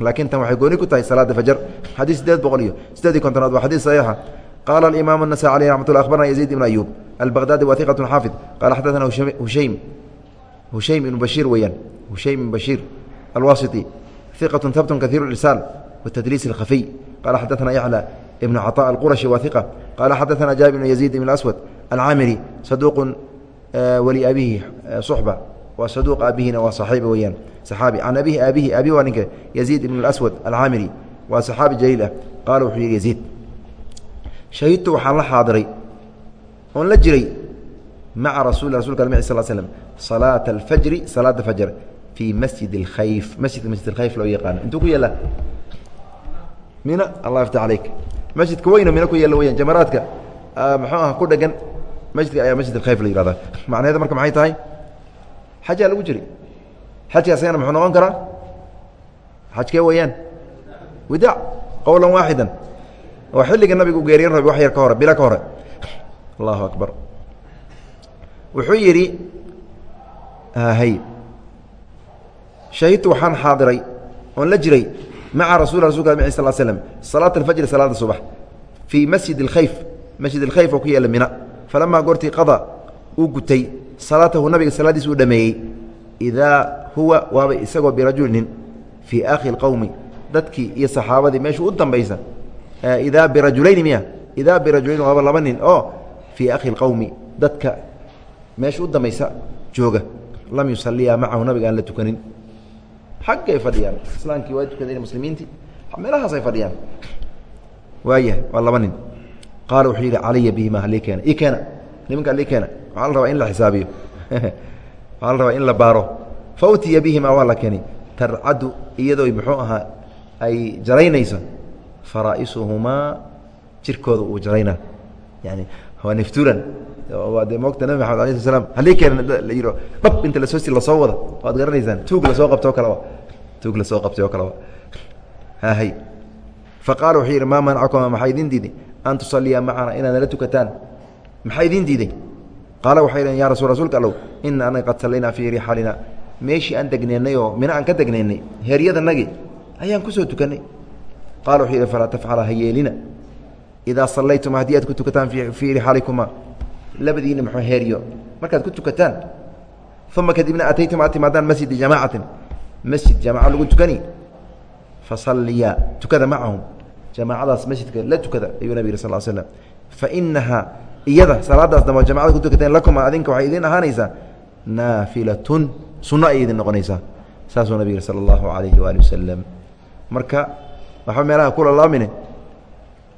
laakiin tan waxay gooni ku tahay salaada fajar. Xadiis sideed boqol iyo sideed iyo kontonaad waa xadiis saxiixa. Qaala alimaam anasa aleyh raxmat ullah akhbarana yaziid ibn ayuub albaqdaadi wa hiqatun xaafid qaala xaddatana hushaym hushaym ibnu bashiir weeyaan. Hushaym ibn bashiir alwasiti hiqatun habtun kahiiru irsaal watadliis alkhafiy qaala xaddatana yaxla ibnu caطaa alqurashi wa hiqa qaala xaddatana jaabir ibn yaziid ibn aswad alcaamiri saduuqun eh, waliabihi eh, suxba waa saduuq aabihina waa saxiiba weyaan saxaabi can abihi aabihi aabihi waa ninka yaziid ibn اlaswad alcaamiri waa saxaabi jaliil ah qaala wuxuu yihi yaziid shahidtu waxaan la xaadiray oon la jiray maca rasul rasulka m sl slm salaata alfajri salaada fajr fii masjid اlkhayf masjidka masjid alkhayf loo yaqaano intuu ku yaela mina allah yaftix calayk. Masjidka weyno mina ku yeella weyaan jamaraadka ah, muxuu ah ku dhegan masjidka ayaa masjid alkhayf la yihahda macnaheeda marka maxay tahay? Xajaa lagu jiri xajka asagana muxuu noqon karaa? Xajkee weeyaan. Widaac qowla waaxida oo xilliga nabiga u geeriyan rabi wax yar ka hore bila ka hore. Allahu akbar. Wuxuu yidhi hay shahidtu waxaan xaadiray oon la jiray maca rasul rasulka al sal slm salaat alfajri salaada subax fii masjid اlkhayf masjid اlkhayf oo ku yaalla mina. Falamaa goortii qada uu gutay salaatahu nabiga salaadiis uu dhameeyey idaa huwa waaba isagoo birajulinin fii akhi اqowmi dadkii iyo saxaabadii meeshu u dambaysa idaa birajulayni miya idaa birajulayn waaba laba nin oo fii akhi اqowmi dadka meesha u dambaysa jooga lam yusaliyaa macahu nabiga aan la tukanin. Xaggay fadhiyaan islaamkii waa tukadeen muslimiintii meelahaasay fadhiyaan. Waayahay waa laba nin. Qaala wuxuu yidhi calaya bihima halii keena? Ii keena nimanka alii keena. Waxaa la rabaa in la xisaabiyo. Waxaa la rabaa in la baaro. Fa utiya bihima waa la keenay. Tarcadu iyadoo muxuu ahaa ay jaraynayso faraa'isuhumaa jirkooda uu jaraynaa. Yani waa nifturan waa de moogta nabi maxamed ala sl slam halii keena la yidho dhab inta la soo la soo wada. Waad garanaysaan tuug la soo qabtay oo kaleba tuug la soo qabtay oo kaleba hahay fa qaala wuxuu yidhi maa manacakuma maxaa idin diiday an tusaliya macana inaad nala tukataan maxaa idin diiday qaala waxay dhaheen ya rasul rasuulka allow ina anaga qad fii rixaalina. Meeshii aan degneennay oo mina aan ka degneennay heeryadanagi ayaan ku soo tukannay qaala wuxuu yidhi falaa tafcala ha yeelina. Idaa sallaytuma haddii aad ku tukataan fii rixaalikuma labadiina muxuu heeryo. Markaad ku tukataan uma kadibna ataytum aad timaadaan masjidi jamaacatin. Masjid jamaca lagu tukani? Fasalliyaa tukada macahum jamaacadaas masjidka la tukada ayuu nabig yiri sal slam fainahaa iyada salaadaas dambe jamacada ku tukateen lakuma adinka waxay idiin ahaanaysaa naafilatun sunno ayay idin noqonaysaa saasuu nabig yihi sala allahu alayhi waali wasalam marka waxba meelaha kula laamine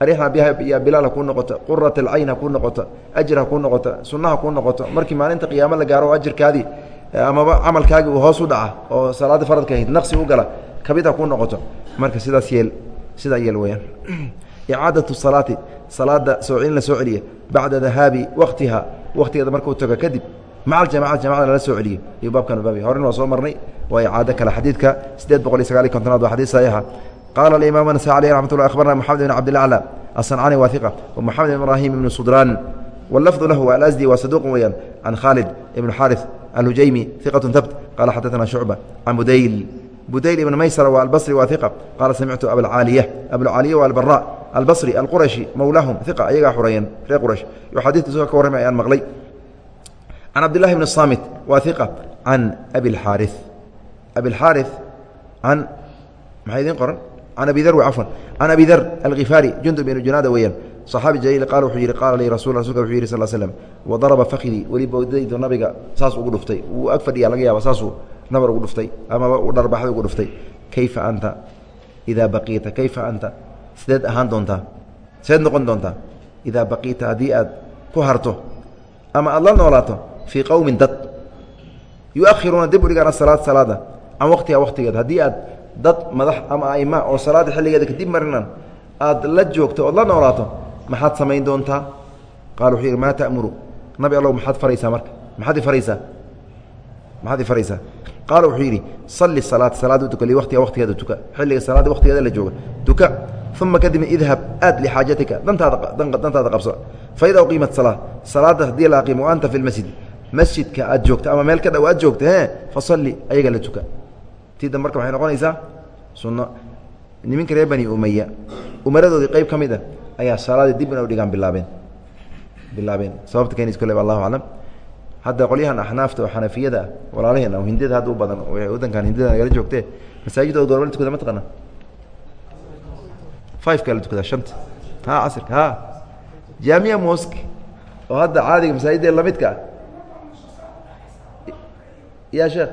arixna biha ya bilaal ha kuu noqoto qurat alcayn ha kuu noqoto ajir ha kuu noqoto sunna ha kuu noqoto. Markii maalinta qiyaamo la gaaro o ajirkaadii amaba camalkaagii uu hoos u dhaca oo salaadii faradka ahayd naqsi u gala kabid ha kuu noqoto. Marka sidaas yeel sidaa yeel weyaan icaadatu salaati salaada soo celin la soo celiya bacda dahaabi waktiha waktigeeda markuu tago kadib maca aljamacati jamacada lala soo celiyo ayuu baabkan ubaabi horena waa soo marnay waa icaado kale xadiidka siddeed boqol iyo sagaal iyo kontonaad waa xadiid saxiixa qala الimaam النasai alيه raxmat lla akhbarna moxamed bn cabd اlaclى aلصancani wa iqa وmoxamed bn ibrahim ibn sudraan wاlafظu lahu alasdi waa saduq weyaan can khaalid ibn xaariث alhujaymi iqaة habt qala xadaثna shucba can budayl budayl ibn maysr waa albصri wa iqa qaala samictu abalcaaliya abulcaaliya waa albara albصri alqurashi mowlaahum iqa ayagaa xureeyeen reer qurash xadiidka isagoo ka warramay ayaan maqlay can cabdillahi bn الsamit wa iqa can abi اlxaariث abi اlxaariث can maxaa idiin qoran can abi dar cafwan can abi dar alkhifaari jundub ibnu junaada weeyaan صaxaabi jaliil qaal wuxuu yihi qaala lii rasul rasulka wuxuu yihi sal slm wadaraba fakidii weli bowdaydu nabiga saas ugu dhuftay wuu ag fadhiya laga yaaba saasuu nabar ugu dhuftay amaba dharbaxda ugu dhuftay. Kayfa anta? Idaa baqiita kayfa anta? Sideed ahaan doontaa? Sideed noqon doontaa? Idaa baqiita haddii aad ku harto ama aad la noolaato fii qowmin dad. Yuakhiruuna dib u dhigaan asalaad salaada can waqtiha waqtigeeda haddii aad dad madax ama aima oo salaada xilligeeda kadib marinan aad la joogto ood la noolaato maxaad samayn doontaa? Qaal wuxuu yidhi maa ta'muru? Nabi allow maxaad faraysaa marka? Maxaad i faraysaa? Maxaad i faraysaa qaala wuxuu yidhi salli salaata salaada u tuka liwaqtiha waqtigeeda tuka xilliga salaada waqtigeeda la jooga tuka uma kadibna idhab aad lixaajatika dantaada qabso faida uqiimat salaa salaada haddii la aqiimo anta fi lmasjid masjidka aad joogto ama meel ka dhow aad joogto e fasalli ayaga la tuka tida marka waxay noqonaysaa sunno niminka reer bani umaya umaradoodii qayb ka mid a ayaa salaadii dib ina u dhigaan bilaabeen bilaabeen sababta keenis kole allahu aclam hadda qolyahan axnaafta oo xanafiyada ah walaalaheen oo hindida hadda u badan wadankan hindida nagala joogtee masaajidooda goorma la tukada ma taqana fiveka la tukadaa shanta ha casirka ha. Jaamiya mosk oo hadda caadiga masaajidee lamidka ah. Ya sheekh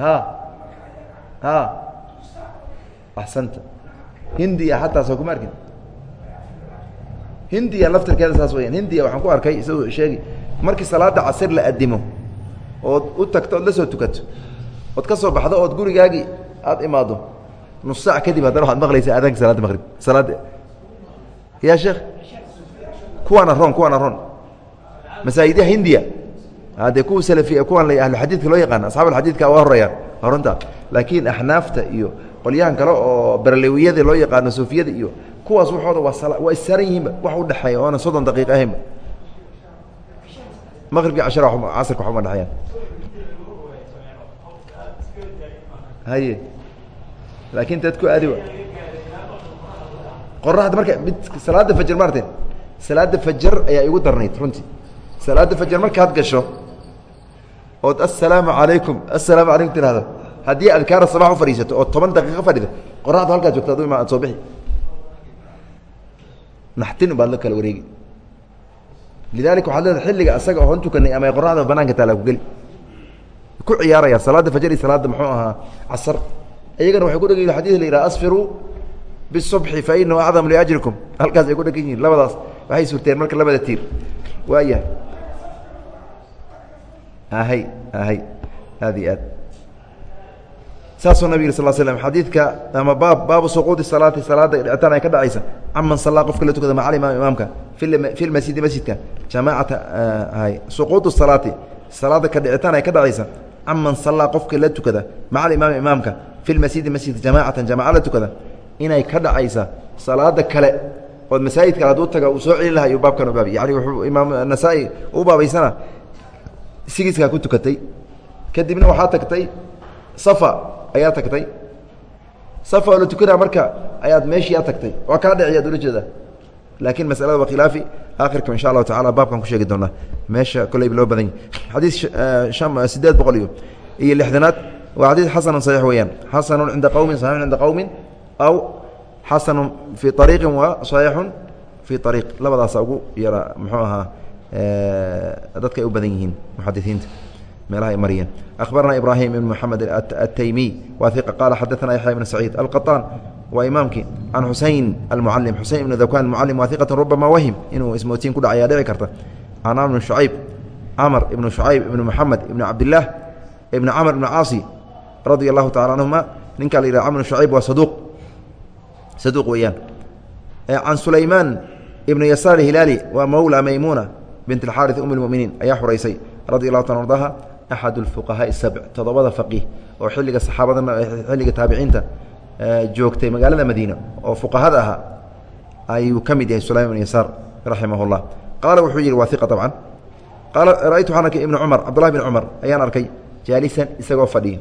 ha. Ha. Axsanta. Hindiya xataa soo kuma arkin. Hindiya laftirkeeda saas weyaan hindiya waxaan ku arkay isagoo sheegi markii salaada casir la adimo ood u tagto ood la soo tukato ood ka soo baxdo ood gurigaagii aada imaado nus saac kadib haddana waxaad maqlaysaa aadaanka salaada maqrib. Salaada ya sheekh? Kuwaana ron kuwaana ron masaajidyaha hindiya. Haddee kuwa salafiya kuwan la ahluxadiidka loo yaqaana asxaab alxadiidka waa horreeyaan waa runta. Laakiin axnaafta iyo qolyahan kale oo berlewiyada loo yaqaano suufiyada iyo kuwaas waxooda waa waa issaaran yihiinba wax u dhexeeya oona soddon daqiiq ahaynba maqribkii cashara casirka waxuma dhexeeyaan haye laakiin taad ku aadi qoraxda marka mid salaada fajar maarteen salaada fajar ayaa igu darnayd runtii salaada fajar markaad gasho ood assalaamu calaykum assalaamu calaykum tirahdo haddii adkaara sabax u fadhiisato oo toban daqiiqo fadhida qoraxda halkaad joogto adu ima ad soo bixi naxtin baad la kala wareegi lidalika waxaad leedahay xilliga asaga oon tukanay ama qoraxda banaanka taala ku geli ku ciyaaraya salaada fajar iyo salaada muxuu ahaa casar iyagana waxay ku dhegan yihiin xadis la yidhaha asfiruu bisubxi fa inahu acdamu liajrikum halkaas ay ku dhegan yihiin labadaas waxay surteen marka labada tiir waaya ahay ahay aad iyo aad saasuu nabig sal slm xadiidka ama baab baabu suquudi salaati salaada dhicitaan ay ka dhacaysa caman sallaa qofka la tukada maca imaam imaamka fi lmasjidi masjidka jamaacata hay suquudu salaati salaada ka dhicitaan ay ka dhacaysa caman sallaa qofka la tukada maca alimaami imaamka fi lmasjidi masjidka jamaacatan jamaca la tukada inay ka dhacaysa salaada kale ood masaajid kale hadduu taga uu soo celin laha ayuu baabkan u baabiy yani wuxuu imaam nasaa-i u baabaysana sigiiskaa ku tukatay. Kadibna waxaa tagtay safa ayaa tagtay? Safa oo la tukanaa marka ayaad meeshii a tagtay. Waa kaa dheci ad ula jeedaa. Laakiin masalada waa khilaafi. Aakhirka insha allahu tacala baabkan ku sheegi doonaa. Meesha koleyba loo badan yahy xadiid sideed boqol iyo iyo lixdanaad waa xadiid xasanun saxiix weeyaan. Xasanun cinda qowmin saxiixun cinda qowmin aw xasanun fii ariiqin wa saxiixun fii ariiq labadaasa ugu yara muxuu ahaa dadka ay u badan yihiin muxadisiinta meelaha ay mariyeen. Akhbarana ibraahim ibn moxamed ataymiy waa iqa qaala xadaana yaxya ibn saciid alqaطaan waa imaamkii can xusayn almucalim xusayn ibn dakwaan mucalim waa iqatun rubama wahim. Inuu ismootiin ku dhacaya dhici karta. Can amr ibn shucayb camr ibn shucayb ibn moxamed ibn cabdilaah ibn camr ibn caasi radia allahu tacala canhuma ninkaa la yihah camr ibn shucayb waa saduuq saduuq weeyaan. Can sulaymaan ibn yasaar hilaali waa mawla maymuuna bint alxaaris um lmuminiin ayaa xuraysay radia allahu taala ardaha axad اfuqahaai sabc toddobada faqiih oo xilliga saxaabadana xilliga taabiciinta joogtay magaalada madiina oo fuqahada ahaa ayuu ka mid yahay sulaym yasaar raximah qaala wuxuu yihi waa iqa abcan qaala ra-ytu waxaan arkay ibn cumar cabdullahi bn cumar ayaan arkay jaalisan isagoo fadhiya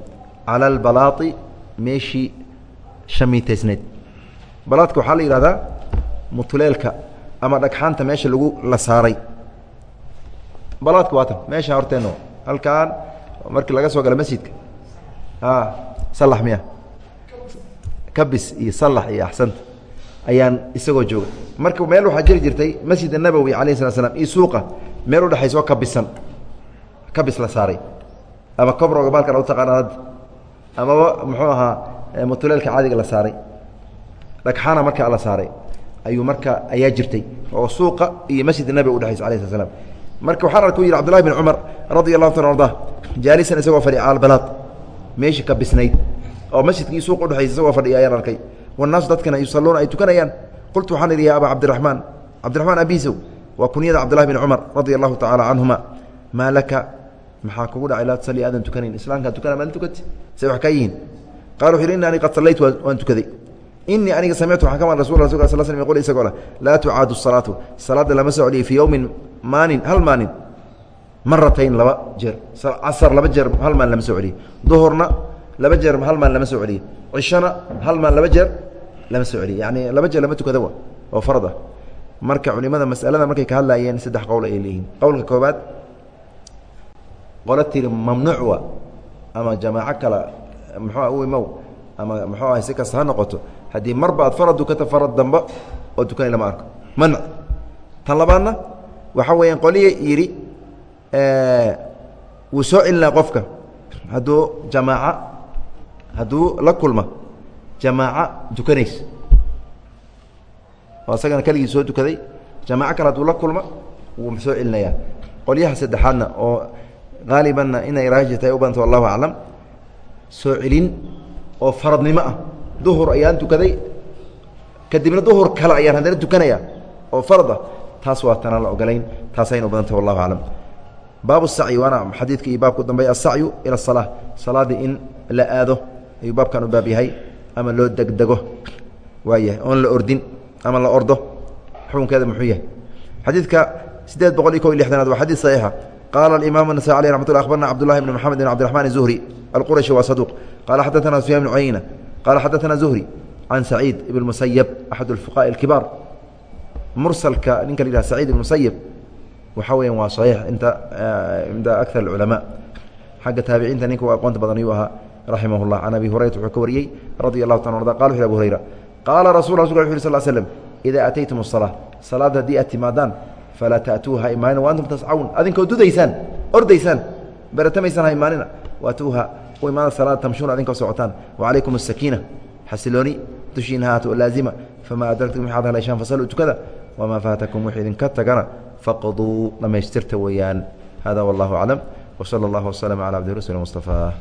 cala albalaai meeshii shamiitaysnayd balaadka waxaa la yihahdaa mutuleelka ama dhagxaanta meesha lagu la saaray balaadka waatan meesha horteeno halkaan markii laga soo gala masjidka. Salax miya. Kabis iyo salax iyo axsanta ayaan isagoo jooga. Marka meel waxaa jiri jirtay masjid nabowi alayh slat slam iyo suuqa meel udhexaysa oo kabisan. Kabis la saaray. Ama kobroga baalkan u taqaanaan hadda amaba muxuu ahaa mutuleelka caadiga la saaray. Dhagxaana markaa la saaray. Ayuu marka ayaa jirtay oo suuqa iyo masjidka nabiga udhexaysa alah slat slam marka waxaan arku yidhi cbdullahi bin cumar radi allahu ta arda jaalisan isagoo fadhiya albalaad meeshii ka bisnayd oo masjidkii suuq udhexaysa isagoo fadhiya ayaan arkay. Wannaasu dadkana yusalluuna ay tukanayaan. Qultu waxaan idhi ya aba cabdiraxmaan cabdiraxmaan abisow waa kunyada cabdullahi bin cumar radia allahu tacaala canhuma maa laka? Maxaa kugu dhacay? Laa tusalli aadan tukanayn. Islaamkaa tukana maad tukati? Say wax kaa yihiin. Qala wuxu yhi ini ani qad sallaytu waan tukaday. Inii aniga samictu waxaan ka maql rasul rasulka sal slam yqul isagoo leh laa tucaadu salaatu. Salaadda lama soo celiyay fii yowmin maalin hal maalin maratayn laba jeer. Casar laba jeer hal maalin lama soo celiyey. Duhurna laba jeer hal maalin lama soo celiyey. Cishona hal maalin laba jeer lama soo celiyey. Yani laba jeer lama tukada wa oo farad ah marka culimada masalada markay ka hadlayeen saddex qowl ay leeyihiin. Qowlka koobaad qolo tiri mamnuuc wa ama jamaaco kale muxua u imow ama muxuu ahay si kasta ha noqoto haddii marba aad farad dukata farad damba oo tukanay lama arko. Manc. Tan labaadna waxaa weeyaan qoliya yidhi wuu soo celinaa qofka. Hadduu jamaaca hadduu la kulma jamaaca tukanays oo isagana keligii soo tukaday jamaaco kale hadduu la kulma wuu soo celinayaa qolyaha saddexaadna oo haalibanna inay raaji tahay u badanta wallahu aclam soo celin oo faradnimo ah. Duhur ayaan tukaday kadibna duhur kale ayaan haddana tukanaya oo farad ah taas waa tanaan la ogolayn taasaynu badantah wallahu aclam baabu sacyi waana xadiidka iyo baabku dambey asacyu ila asala salaaddii in la aado ayuu baabkan u baab yahay ama loo degdego waayahay oon la ordin ama la ordo xukunkeeda muxuu yahay. Xadiidka sideed boqol iyo ko iyo lixdanaad waa xadiid saxiixa. Qaala alimaamu nasayi aleh raxmat lah abarna cbdullahi bn moxamed bn zuhri alqurashi waa saduuq. Qaala xaddatana sufyan bn cuyeyna qaala xaddatana zuhri can saciid ibn musayab axad alfuqaءi اlkibaar mursalka ninka la yihah saciid ibn musayab waxaa weeyaan waa saxiix inta cinda akar اculamaa xagga taabiciinta ninka u aqoonta badan ayuu ahaa raximah اllah can abi hurayrata wuxuu ka wariyey radia allahu ta arda qala wuxu abu hurayra qaala rasul rasulka wuxu uri sl slm ida ataytum الsalaa salaadda haddii aad timaadaan falaa taatuuha imaanina wa antum tascawn adinkoo dudaysaan ordaysaan baratamaysaan ha imaanina waatuuha u imaada salaada tamshuuna adinkoo socotaan wacalaykum asakiina xasilooni dushiina haato laazima famaa adraktum waxaad haleeshaan fasaluu tukada wamaa faatakum wix idinka tagana faqduu dhammaystirta weeyaan hada wallahu aclam wsala allahu waslama cala cabdi rasuli mustafa